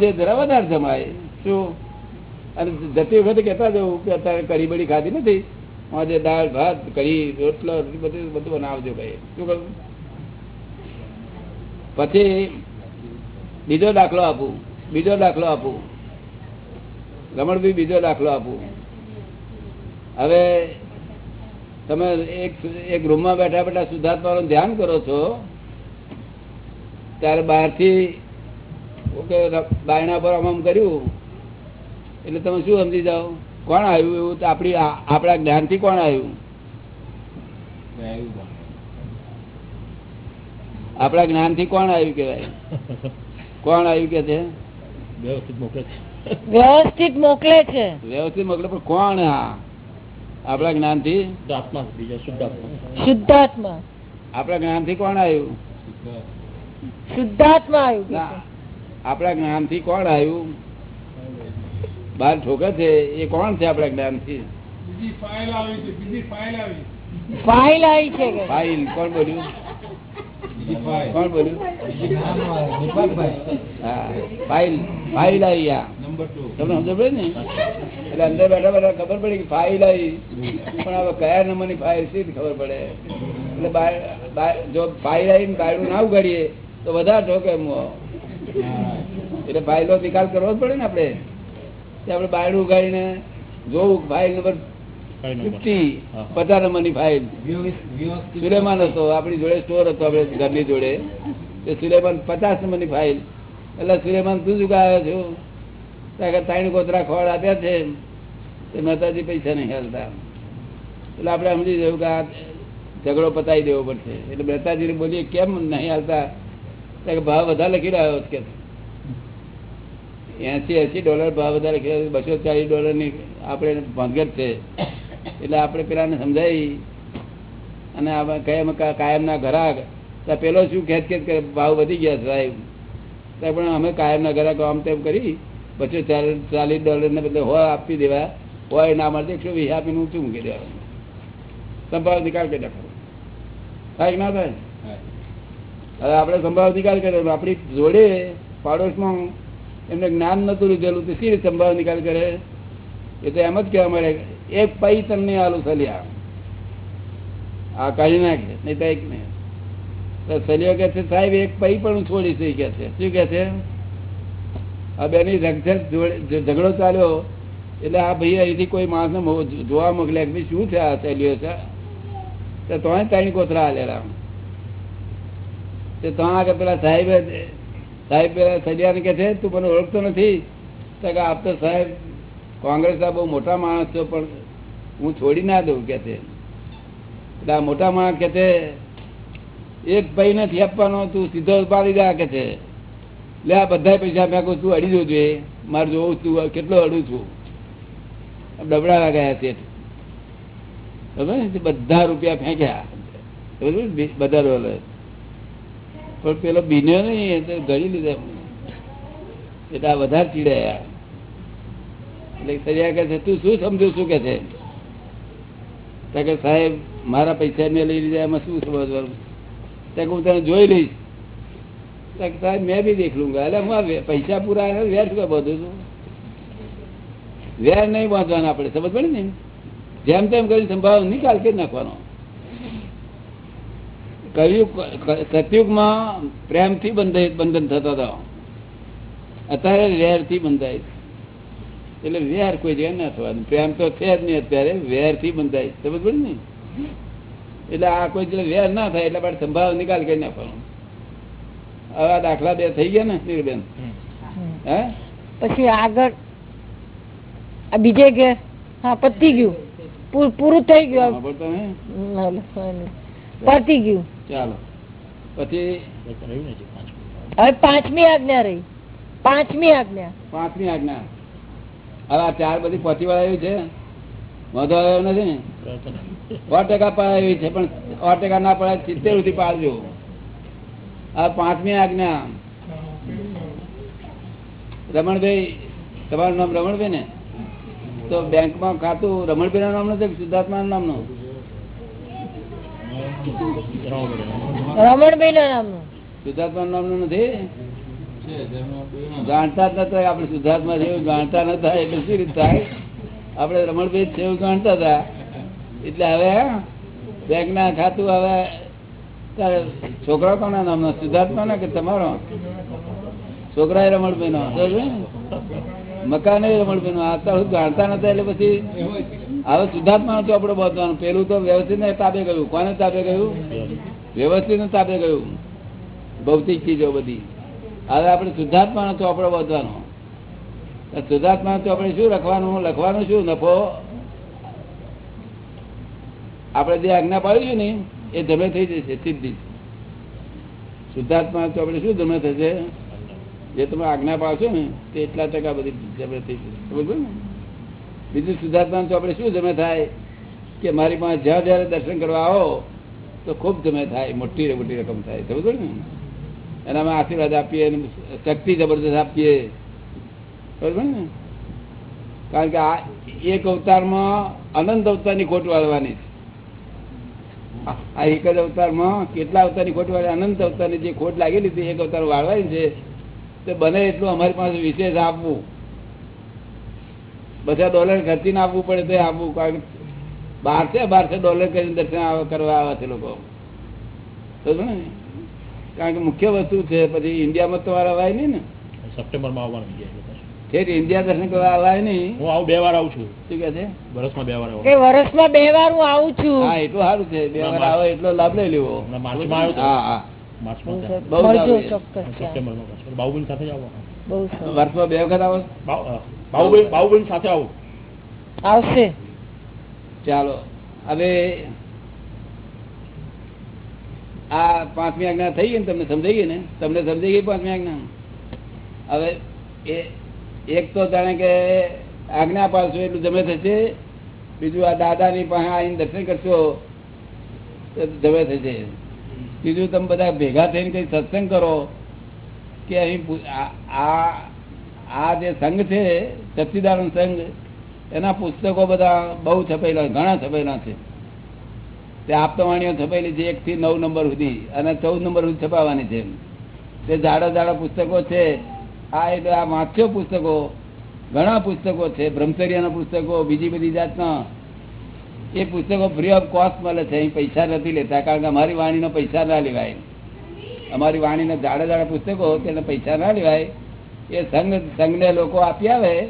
જે જરા વધારે જમાય, શું? અને જતી વખતે કહેતા જવું કે અત્યારે કઢી બળી ખાધી નથી. આજે દાળ, ભાત, કઢી, રોટલો બધું બધું બનાવજો ભાઈ. શું કરું પછી બીજો દાખલો આપું. બીજો દાખલો આપું. રમણભાઈ, બીજો દાખલો આપું. હવે તમે એક એક રૂમમાં બેઠા બેઠા સુધાર્થવાનું ધ્યાન કરો છો, ત્યારે બહારથી બાયણા પર આમ કર્યું એટલે તમે શું સમજી જાઓ? કોણ આવ્યું એવું? તો આપણી આ- આપણા જ્ઞાનથી કોણ આવ્યું? આપણા જ્ઞાનથી કોણ આવ્યું કેવાય કોણ આવ્યું કે છે? વ્યવસ્થિત મોકલે છે. વ્યવસ્થિત મોકલે છે. વ્યવસ્થિત મોકલે પણ કોણ આ? આપણા જ્ઞાનથી આત્મા શુદ્ધાત્મા. આપણા જ્ઞાનથી કોણ આવ્યું? શુદ્ધાત્મા આવ્યું આપણા જ્ઞાનથી આપણા જ્ઞાનથી કોણ આવ્યું? બાર ઠોકર છે એ કોણ છે આપણા જ્ઞાનથી? ફાઇલ આવી છે ફાઇલ કોણ બોલ્યું? કોણ બોલ્યું? ફાઇલ ફાઇલ આવી આ. તમને સમજ પડે ને? એટલે અંદર બેઠા બેઠા ખબર પડી કે ફાઇલ આવી. પણ હવે કયા નંબરની ફાઇલ છે ખબર પડે. એટલે જો ફાઇલ આવીને બાયણું ના ઉગાડીએ તો વધારે ઠોકે એટલે ફાઇલનો નિકાલ કરવો જ પડે ને આપણે. તે આપણે બાયણું ઉગાડીને જોવું ફાઇલ નંબર ફિફ્ટી પચાસ નંબરની ફાઇલ સુલેમાન હતો આપણી જોડે સ્ટોર હતો આપણે ઘરની જોડે. તે સુલેમાન પચાસ નંબરની ફાઇલ એટલે સુલેમાન તું જ ઉગાડ્યો છું ત્યાં કે ત્રણ કોતરા ખોળ આપ્યા છે. તે માતાજી પૈસા નહીં હાલતા. એટલે આપણે સમજી જવું કે આ ઝઘડો પતાવી દેવો પડશે. એટલે મહેતાજીને બોલીએ કેમ નહીં હાલતા? ત્યાં ભાવ વધારે લખી રહ્યો છે કે એસી એસી ડોલર ભાવ વધારે. બસો ચાલીસ ડોલરની આપણે ભંગત છે. એટલે આપણે પેલાને સમજાવી અને કયા કાયમના ઘરાક. પેલો શું ખેંચ ખેંચ કરે ભાવ વધી ગયા સાહેબ. ત્યાં પણ અમે કાયમના ઘરાક આમ તેમ કરી બસો ચાલીસ ડોલરને બદલે હોય આપી દેવા. હોય ના મળે એકસો વીસ આપીને ઊંચું મૂકી દેવાનું? સંભાવ નિકાલ કરી નાખો થાય ના થાય? હવે આપણે સંભાવ નિકાલ કર્યો આપણી જોડે પાડોશમાં એમને જ્ઞાન નતું લીધેલું તો સી સંભાવ નિકાલ કરે? એ તો એમ જ કહેવા મળે એક પૈ તમને આલુ સલિયા. આ કાઢી નાખે, નહીં તો નહીં. સલિયો કે છે, સાહેબ, એક પૈ પણ હું છોડીશ કે છે. શું કે છે? આ બેની ઝઘડો ચાલ્યો. એટલે આ ભાઈ અહીંથી કોઈ માણસને જોવા મોકલ્યા ભાઈ, શું છે આ સહેલીઓ છે? તો ત્રણ ત્રણ કોતરા હાલેલા. તે તો આગળ પેલા સાહેબ સાહેબ, પેલા કે છે, તું મને ઓળખતો નથી. તો કે આપ તો સાહેબ, કોંગ્રેસના બહુ મોટા માણસ છો, પણ હું છોડી ના દઉં કે છે. આ મોટા માણસ કે છે, એક ભાઈ નથી આપવાનો, તું સીધો પાડી દે કે છે. લે, આ બધા પૈસા મેં કહું, તું અડી જોજે મારે જોઉં તું કેટલો અડું છું. ડબડાવા ગયા છે. બધા રૂપિયા ફેંક્યા. બધા ડોલર. પણ પેલો બીન્યો નહીં, એ તો ગળી લીધા એટલે આ વધારે ચીડાયા. એટલે સરિયા કે છે, તું શું સમજુ, શું કે છે? કે, સાહેબ, મારા પૈસા મેં લઈ લીધા, એમાં શું સમજવાનું? ત્યાં હું તને જોઈ લઈશ. સાહેબ, મેં બી દેખ લુંગા એટલે હું પૈસા પૂરા વેર શું બધું છું વેર નહીં બાંધવાના આપણે, સમજ પડે ને? જેમ તેમ કરી સંભાવ નિકાલ કરી નાખવાનો. કલયુગ સતયુગમાં પ્રેમથી બંધાય બંધન થતા હતા. અત્યારે વેરથી બંધાય એટલે વેર કોઈ જગ્યાએ ના થવાનું. પ્રેમ તો છે જ નહીં અત્યારે વેરથી બંધાય સમજ પડે ને? એટલે આ કોઈ જગ્યાએ વેર ના થાય એટલે આપણે સંભાવ નિકાલ કરી નાખવાનો. હવે આ દાખલા બે થઈ ગયા ને નીરબેન હે? પછી આગળ આ બીજે કે હા પતી ગયું. પૂરું થઈ ગયું. પતી ગયું. ચાલો. પછી. હવે પાંચમી આજ્ઞા રહી. પાંચમી આજ્ઞા. પાંચમી આજ્ઞા. હવે આ ચાર બધી પહોંચી વળાવી છે. વધુ આવ્યો નથી ને. સો ટકા પડાવી છે પણ સો ટકા ના પડાય સિત્તેર સુધી પાડજો. આ પાંચમી આજ્ઞા. રમણભાઈ તમારું નામ રમણભાઈ ને? તો બેંકમાં ખાતું રમણભાઈ નામ નથી સિદ્ધાર્થમાં નામ નામનું? પડે. રમણભાઈ ના નામનું. જાણતા હતા. એટલે હવે બેંક ના ખાતું હવે છોકરા કોના નામનો? શુદ્ધાત્મા ના કે તમારો? છોકરા એ રમણભાઈ નો મકાન એ રમણભાઈ નો આ જાણતા નતા એટલે પછી હવે શુદ્ધાત્મા ચોપડો બાંધવાનો? પેલું તો વ્યવસ્થિત ને તાબે ગયું. કોને તાબે ગયું? વ્યવસ્થિત ને તાબે ગયું. ભૌતિક ચીજો બધી. હવે આપણે શુદ્ધાત્મા નો ચોપડો બાંધવાનો. તો શુદ્ધાત્મા શું લખવાનું? લખવાનું શું? નફો. આપણે જે આજ્ઞા પાડી છે ને, એ જમે થઈ જશે, સિદ્ધિ. શુદ્ધાત્મા ચોપડે શું જમે થશે? જે તમે આજ્ઞા પાડશો ને, તે એટલા ટકા બધી ધમે થઈ જશે. સમજ ને? બીજું સુધાર્થમાં તો આપણે શું જમે થાય? કે મારી પાસે જ્યાં જયારે દર્શન કરવા આવો, તો ખૂબ જમે થાય. મોટી મોટી રકમ થાય. સમજો ને? એનામાં આશીર્વાદ આપીએ શક્તિ જબરદસ્ત આપીએ. બરોબર ને? કારણ કે આ એક અવતારમાં અનંત અવતારની ખોટ વાળવાની છે. આ એક જ અવતારમાં કેટલા અવતારની ખોટ વાળી? અનંત અવતારની જે ખોટ લાગેલી હતી એક અવતાર વાળવાની છે, તે બને એટલું અમારી પાસે વિશેષ આપવું. બધા ડોલર ખર્ચીને આપવું પડે તો આપવું કારણ બારસે બારસે ડોલર કરીને દર્શન કરવા આવે છે લોકો. કારણ કે મુખ્ય વસ્તુ છે પછી ઇન્ડિયામાં તો વાર અવાય નહીં ને. સપ્ટેમ્બરમાં આવવાનું એટલે ઇન્ડિયા દર્શન કરવા અવાય નહીં? હું આવું બે વાર આવું છું. શું કે છે? વર્ષમાં બે વાર આવું. કે વર્ષમાં બે વાર હું આવું છું. હા એટલું સારું છે. બે વાર આવે એટલો લાભ લઈ લેવો. માર્ચમાં આવ્યો હા હા. માર્ચમાં બહુ મળજો સારું છે. ચોક્કસ ત્યાં. સપ્ટેમ્બરમાં બાહુબલી સાથે જ આવવાનું. વર્ષમાં બે વખત આવો બાહુબલી બાહુબલી સાથે આવું. આવશે. ચાલો. હવે આ પાંચમી આજ્ઞા થઈ ગઈ ને તમને સમજાઈ ગઈ ને? તમને સમજાઈ ગઈ પાંચમી આજ્ઞા? હવે એ એક તો જાણે કે આજ્ઞા પાડશો એટલું જમે થશે. બીજું આ દાદાની પાસે આવીને દર્શન કરશો જમે થશે. બીજું તમે બધા ભેગા થઈને કઈ સત્સંગ કરો. કે અહીં આ જે સંઘ છે, સચ્ચિદાનંદ સંઘ, એના પુસ્તકો બધા બહુ છપાયેલા, ઘણા છપાયેલા છે. તે આપતવાણીઓ છપાયેલી છે એક થી નવ નંબર સુધી, અને ચૌદ નંબર સુધી છપાવવાની છે તે જાડા જાડા પુસ્તકો છે. આ એટલે આ વાંચ્યો પુસ્તકો, ઘણા પુસ્તકો છે. બ્રહ્મચર્યના પુસ્તકો, બીજી બધી જાતના. એ પુસ્તકો ફ્રી ઓફ કોસ્ટ મળે છે, અહીં પૈસા નથી લેતા, કારણ કે અમારી વાણીનો પૈસા ના લેવાય. અમારી વાણીના જાડા જાડા પુસ્તકો તેને પૈસા ના લેવાય. એ સંઘ સંઘને લોકો આપી આવે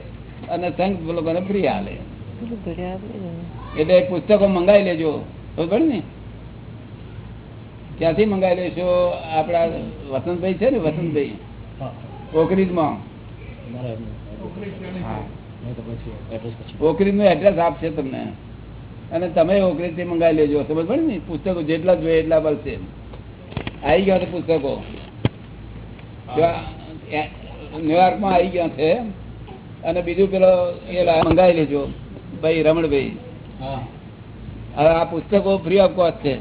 અને સંઘ લોકોને ફ્રી આલે. એટલે પુસ્તકો મંગાવી લેજો. બરોબર ને? ક્યાંથી મંગાવી લેશો? આપડા વસંતભાઈ છે ને વસંતભાઈ? ઓકરીજમાં. ઓકરીજનું એડ્રેસ આપશે તમને. અને તમે ઓકરીજથી મંગાવી લેજો. સમજ પડે ને? પુસ્તકો જેટલા જોઈએ એટલા મળશે. આવી ગયા છે પુસ્તકો ન્યુયોર્કમાં આવી ગયા છે અને બીજું પેલો એ મંગાવી લેજો. ભાઈ રમણભાઈ. હવે આ પુસ્તકો ફ્રી ઓફ કોસ્ટ છે.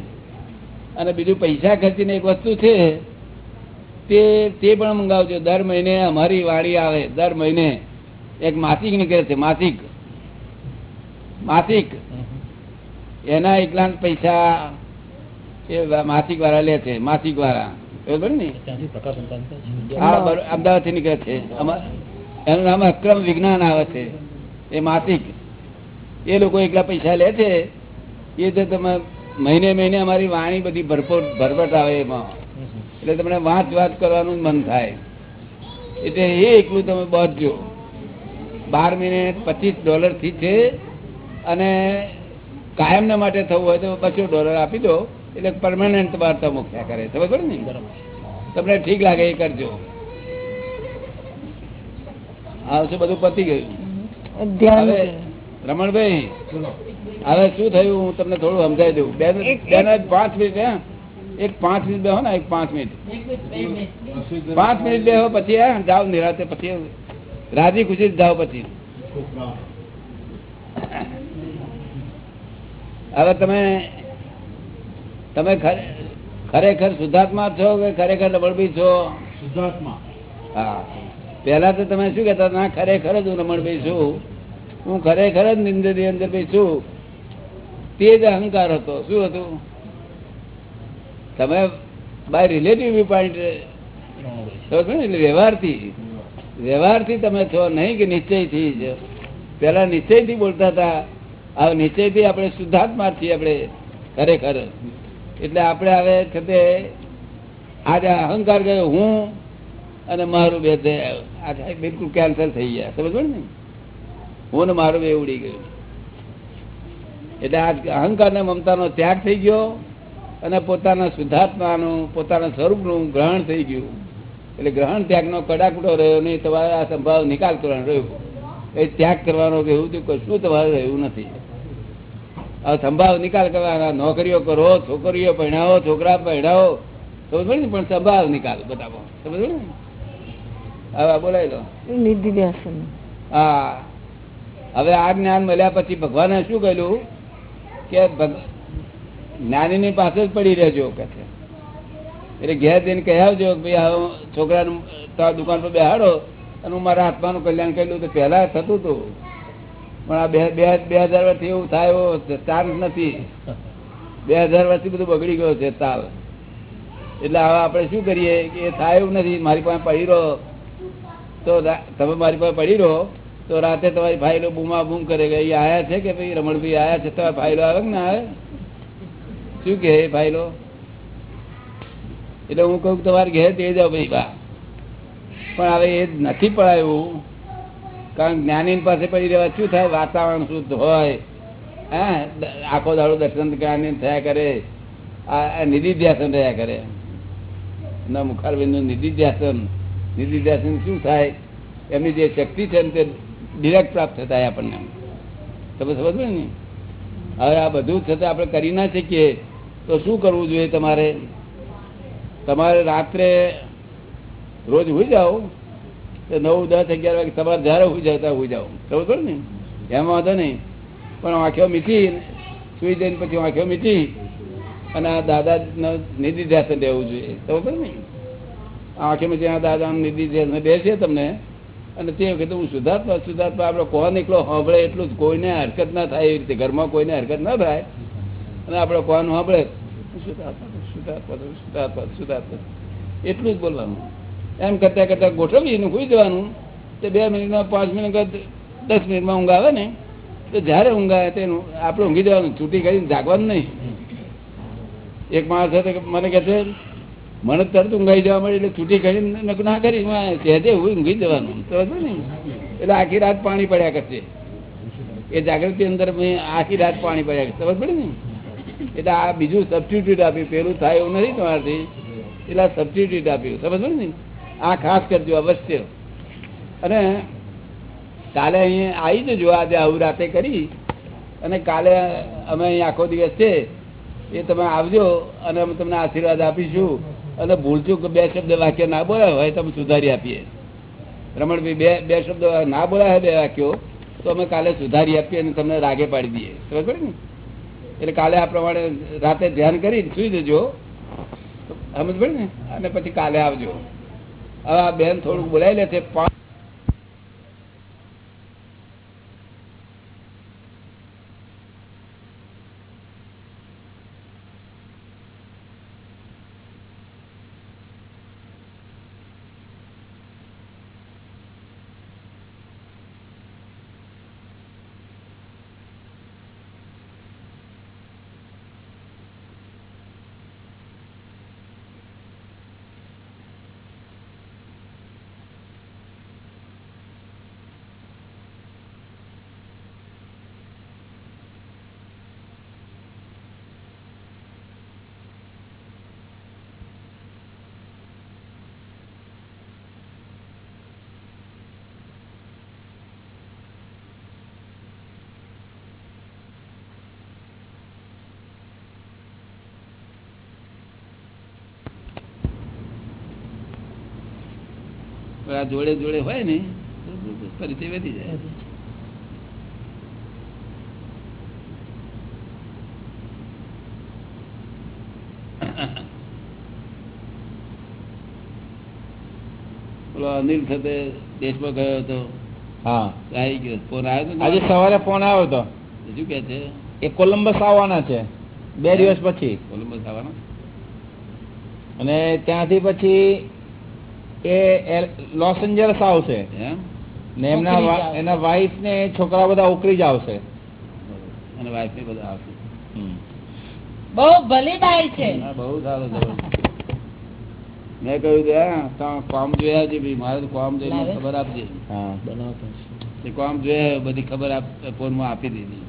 અને બીજું પૈસા ખર્ચીને એક વસ્તુ છે તે તે પણ મંગાવજો. દર મહિને અમારી વાડી આવે. દર મહિને એક માસિક નીકળે છે માસિક. માસિક. એના એકલા પૈસા એ માસિક વાળા લે છે માસિક વાળા. બરોબર ને. હા અમદાવાદથી નીકળે છે. એનું નામ અક્રમ વિજ્ઞાન આવે છે. એ માસિક. એ લોકો એકલા પૈસા લે છે. એ તો તમે મહિને મહિને અમારી વાણી બધી ભરપૂર ભરભટ આવે એમાં. એટલે તમને વાંચ વાંચ કરવાનું મન થાય. એટલે એ એકલું તમે બાંધજો બાર મહિને પચીસ ડોલરથી છે. અને કાયમના માટે થવું હોય તો બસો ડોલર આપી દો. એટલે પરમાનન્ટ વાર્તા મૂક્યા કરે સમજ પડે ને? તમને ઠીક લાગે એ કરજો. આવશે બધું પતી ગયું? હવે રમણભાઈ હવે શું થયું? હું તમને થોડું સમજાવી દઉં. બે બેન પાંચ મિનિટ હે? એક પાંચ મિનિટ બેહો ને એક પાંચ મિનિટ. પાંચ મિનિટ બેહો પછી હે? જાઓ નિરાતે પછી. રાજી ખુશી જ જાઓ પછી. હવે તમે તમે ખરે- ખરેખર શુદ્ધાત્મા છો કે ખરેખર રમણભી છો? હા. પેલા તો તમે શું કેતા ના ખરેખર જ હું રમણભાઈ છું. હું ખરેખર જ નિંદની અંદર ભાઈ છું તે જ અહંકાર હતો. શું હતું? તમે બાય રિલેટિવ પોઈન્ટ એટલે વ્યવહારથી. વ્યવહારથી તમે છો નહીં કે નિશ્ચયથી જ. પેલા નિશ્ચયથી બોલતા હતા. આ નિશ્ચયથી આપણે શુદ્ધાત્મા છીએ આપણે ખરેખર એટલે આપણે હવે છે તે આજે અહંકાર ગયો હું અને મારું બે બિલકુલ કેન્સલ થઈ ગયા. સમજ ને હું ને મારું બે ઉડી ગયું. એટલે આ અહંકાર ને મમતાનો ત્યાગ થઈ ગયો અને પોતાના શુદ્ધાત્માનું, પોતાના સ્વરૂપનું ગ્રહણ થઈ ગયું. એટલે ગ્રહણ ત્યાગનો કડાકડો રહ્યો નહીં, તમારે આ સંભાવ નિકાલ કરવાનો રહ્યો. એ ત્યાગ કરવાનો કે એવું કશું તમારે રહ્યું નથી. સંભાવ નિકાલ કરવાના નોકરીઓ કરો છોકરીઓ પહેણાવો છોકરા પહેણાવો સમજ ને? પણ સંભાવ નિકાલ બતાવો. સમજ ને? હવે બોલાય લો હા. હવે આ જ્ઞાન મળ્યા પછી ભગવાને શું કહ્યું કે જ્ઞાનીની પાસે જ પડી રહેજો કે એટલે ઘેર જઈને કહી આવજો કે ભાઈ હવે છોકરાને દુકાન પર બેહાડો. અને હું મારા આત્માનું કલ્યાણ કર્યું તો પહેલા થતું હતું પણ આ બે બે હજાર વર્ષથી એવું થાય એવો ચાન્સ નથી. બે હજાર વર્ષથી બધું બગડી ગયો છે તાલ. એટલે હવે આપણે શું કરીએ કે એ થાય એવું નથી. મારી પાસે પડી રહો. તો તમે મારી પાસે પડી રહો. તો રાતે તમારી ફાઇલો બૂમા બૂમ કરે કે અહીં આયા છે કે ભાઈ રમણભાઈ આયા છે? તમારી ફાઇલો આવે ને આવે? શું કે એ ફાઇલો? એટલે હું કહું તમારે ઘેર દઈ જાઓ ભાઈ બા. પણ હવે એ નથી પડાયું. કારણ જ્ઞાની પાસે પડી રહેવા શું થાય? વાતાવરણ શુદ્ધ હોય. હા? આખો દાડો દર્શન જ્ઞાની થયા કરે. આ નિધિધ્યાસન રહ્યા કરે. ના મુખારબિંદુ નિધિધ્યાસન. નિધિધ્યાસન શું થાય? એમની જે શક્તિ છે ને તે ડિરેક્ટ પ્રાપ્ત થતા આપણને. તમે સમજ ને? હવે આ બધું છતાં આપણે કરી ના શકીએ, તો શું કરવું જોઈએ તમારે? તમારે રાત્રે રોજ હોઈ જાઓ. તો નવ, દસ, અગિયાર વાગે તમારે જ્યારે ઉજાતા ત્યારે હોઈ જાઓ ખબર ને? એમાં વાંધો નહીં. પણ આંખો મીઠી સુઈ જઈને પછી આંખો મીઠી અને આ દાદા નિધિ ધ્યાસન રહેવું જોઈએ. ખબર ને? આંખે મીઠી આ દાદા નિધિ ધ્યાસન બેસીએ તમને. અને તે વખતે હું સુધાર્થમાં સુધાર્થમાં આપણે કોણ એકલો સાંભળે એટલું જ કોઈને હરકત ના થાય એવી રીતે. ઘરમાં કોઈને હરકત ના થાય અને આપણે કોણ સાંભળે. શુદ્ધાત્મા શુદ્ધાત્મા શુદ્ધાત્મા શુદ્ધાત્મા. એટલું જ બોલવાનું. એમ કરતા કરતા ગોઠવીને હોઈ જવાનું. તો બે મિનિટમાં, પાંચ મિનિટ દસ મિનિટમાં ઊંઘ આવે ને, તો જ્યારે ઊંઘ આવે તેનું આપણે ઊંઘી જવાનું, છૂટી કરીને જાગવાનું નહીં. એક માણસ હતો મને કહે છે, મને તરત ઊંઘાઈ જવા મળી એટલે છૂટી કરીને ના કરી. સહેજે ઊંઘી જવાનું. સમજો ને. એટલે આખી રાત પાણી પડ્યા કરશે. એ જાગૃતિ અંદર આખી રાત પાણી પડ્યા કરશે. સમજ પડી ને? એટલે આ બીજું સબસ્ટિટ્યુટ આપ્યું. પેલું થાય એવું નથી તમારાથી. એટલે આ સબસ્ટિટ્યુટ આપ્યું. સમજ પડી ને? આ ખાસ કરજો અવશ્ય. અને કાલે અહીંયા આવી જજો આજે આવું રાતે કરી, અને કાલે અમે અહીં આખો દિવસ છે, એ તમે આવજો અને અમે તમને આશીર્વાદ આપીશું. અને ભૂલચૂક બે શબ્દ વાક્ય ના બોલ્યા હોય તો અમે સુધારી આપીએ. રમણભાઈ, બે બે શબ્દ ના બોલ્યા બે વાક્યો, તો અમે કાલે સુધારી આપીએ અને તમને રાગે પાડી દઈએ. બરાબર ને? એટલે કાલે આ પ્રમાણે રાતે ધ્યાન કરી સુઈ જજો. સમજ પડે ને? અને પછી કાલે આવજો. હવે આ બેન થોડુંક બોલાવી લે છે. પણ આ જોડે જોડે હોય ને પરિચય વધી જાય. પેલો અનિલ સાથે દેશમાં ગયો હતો. હા. આવી ગયો. ફોન આવ્યો આજે સવારે ફોન આવ્યો હતો. શું કે છે? એ કોલંબસ આવવાના છે. બે દિવસ પછી. કોલંબસ આવવાના? અને ત્યાંથી પછી એ લોસ એન્જલસ આવશે. ને એમના. એના વાઈફ ને છોકરા બધા ઉકરી જ આવશે. અને વાઈફ ને બધા આવશે. બહુ ભલી બાઈ છે. બહુ સારું. મેં કહ્યું કે હા તમે કામ જોયા છે ભાઈ મારે તો કામ જોઈને ખબર આપજે. એ કામ જોયા બધી ખબર આપ ફોનમાં આપી દીધી.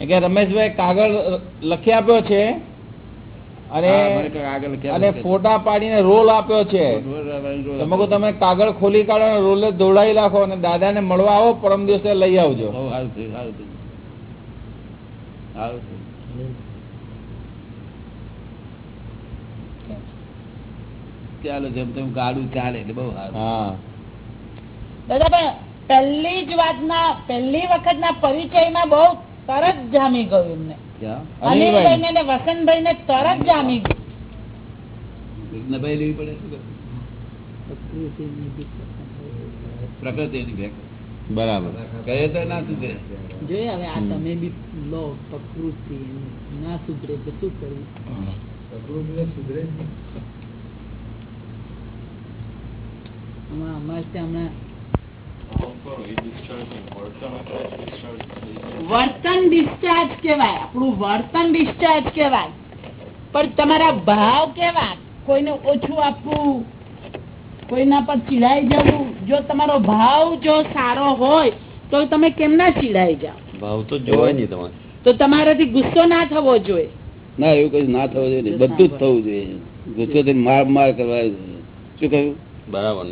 એ કે રમેશભાઈ કાગળ લખી આપ્યો છે. અને ફોટા પાડીને રોલ આપ્યો છે. તમે તમે કાગળ ખોલી કાઢો અને રોલે દોડાવી રાખો અને દાદાને મળવા આવો પરમ દિવસે લઈ આવજો. ચાલો જેમ તેમ ગાડું ચાલે એટલે બહુ સારું. હા. દાદા પણ પહેલી જ વાતના પહેલી વખતના પરિચયમાં બહુ તરત જામી ગયું એમને. ને વસંતભાઈ ને તરત જામી ગયું લેવી પડે શું કરવું? બરાબર કહે તો ના સુધરે જોઈએ હવે આ તમે બી લો પ્રકૃતિ ના સુધરે તો શું કરવું હમણાં અમારે ત્યાં હમણાં વર્તન ડિસ્ચાર્જ કેવાય આપણું વર્તન ડિસ્ચાર્જ કેવાય પણ તમારા ભાવ કેવા કોઈને ઓછું આપવું કોઈના પર ચીડાઈ જવું. જો તમારો ભાવ જો સારો હોય તો તમે કેમ ના ચીડાઈ જાઓ? ભાવ તો જોવાય નહીં તમારે. તો તમારાથી ગુસ્સો ના થવો જોઈએ. ના એવું કઈ ના થવું જોઈએ બધું જ થવું જોઈએ. ગુસ્સો માર માર કરવા શું કહ્યું? બરાબર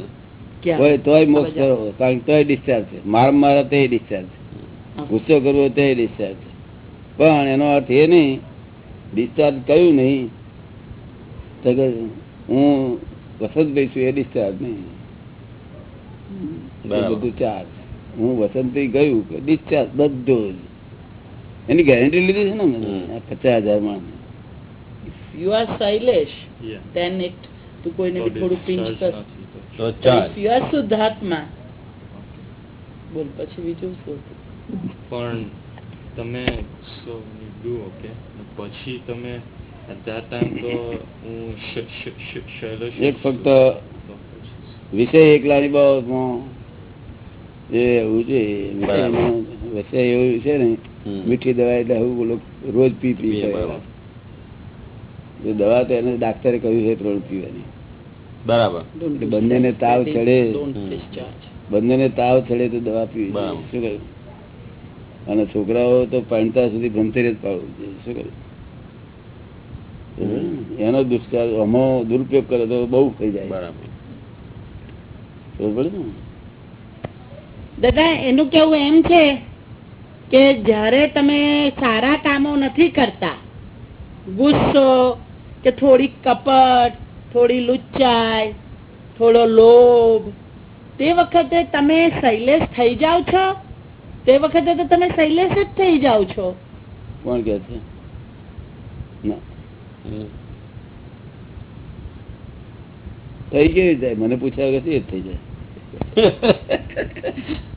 ને તોય મોક્ષ કરો. કારણ કે તોય ડિસ્ચાર્જ છે. માર મારા તે ડિસ્ચાર્જ છે. ગુસ્સો કરવો તે ડિસ્ચાર્જ છે. પણ એનો અર્થ એ નહીં ડિસ્ચાર્જ કયું નહીં? તો કે હું વસંતભાઈ છું એ ડિસ્ચાર્જ નહીં. બધું ચાર્જ હું વસંતભાઈ ગયું કે ડિસ્ચાર્જ બધું જ. એની ગેરંટી લીધી છે ને મેં. પચાસ હજારમાં you are Sailesh then it તું કોઈને થોડું પિંચ કર. તો ચાલ. યુ શુદ્ધાત્મા બોલ પછી બીજું શું પણ તમે સો ડુ ઓકે? પછી તમે at that તો હું શ- શ- શ- શૈલેષ એક ફક્ત વિષય એકલાની બાબતમાં જે એવું છે વિષય એવું છે ને મીઠી દવા એટલે હું બોલો રોજ પી પી દવા તો એને ડાક્ટરે કહ્યું છે ત્રણ પીવાની. બરાબર. બંનેને sex. તાવ ચડે. બંને ને તાવ ચડે તો દવા પીવી શું કહ્યું? અને છોકરાઓ તો પાણતા સુધી ભ્રમતેર જ પાડવું જોઈએ. શું કહ્યું? એનો દુષ્કાળ અમો દુરુપયોગ કરે તો બહુ થઈ જાય. બરાબર. ને દાદા એનું કેવું એમ છે કે જ્યારે તમે સારા કામો નથી કરતા ગુસ્સો કે થોડીક કપટ થોડી લુચ્ચાઈ થોડો લોભ. તે વખતે તમે શૈલેષ થઈ જાઓ છો? તે વખતે તો તમે શૈલેષ જ થઈ જાઓ છો. કોણ કે છે? થઈ કેવી જાય મને પૂછ્યા કે થઈ જાય.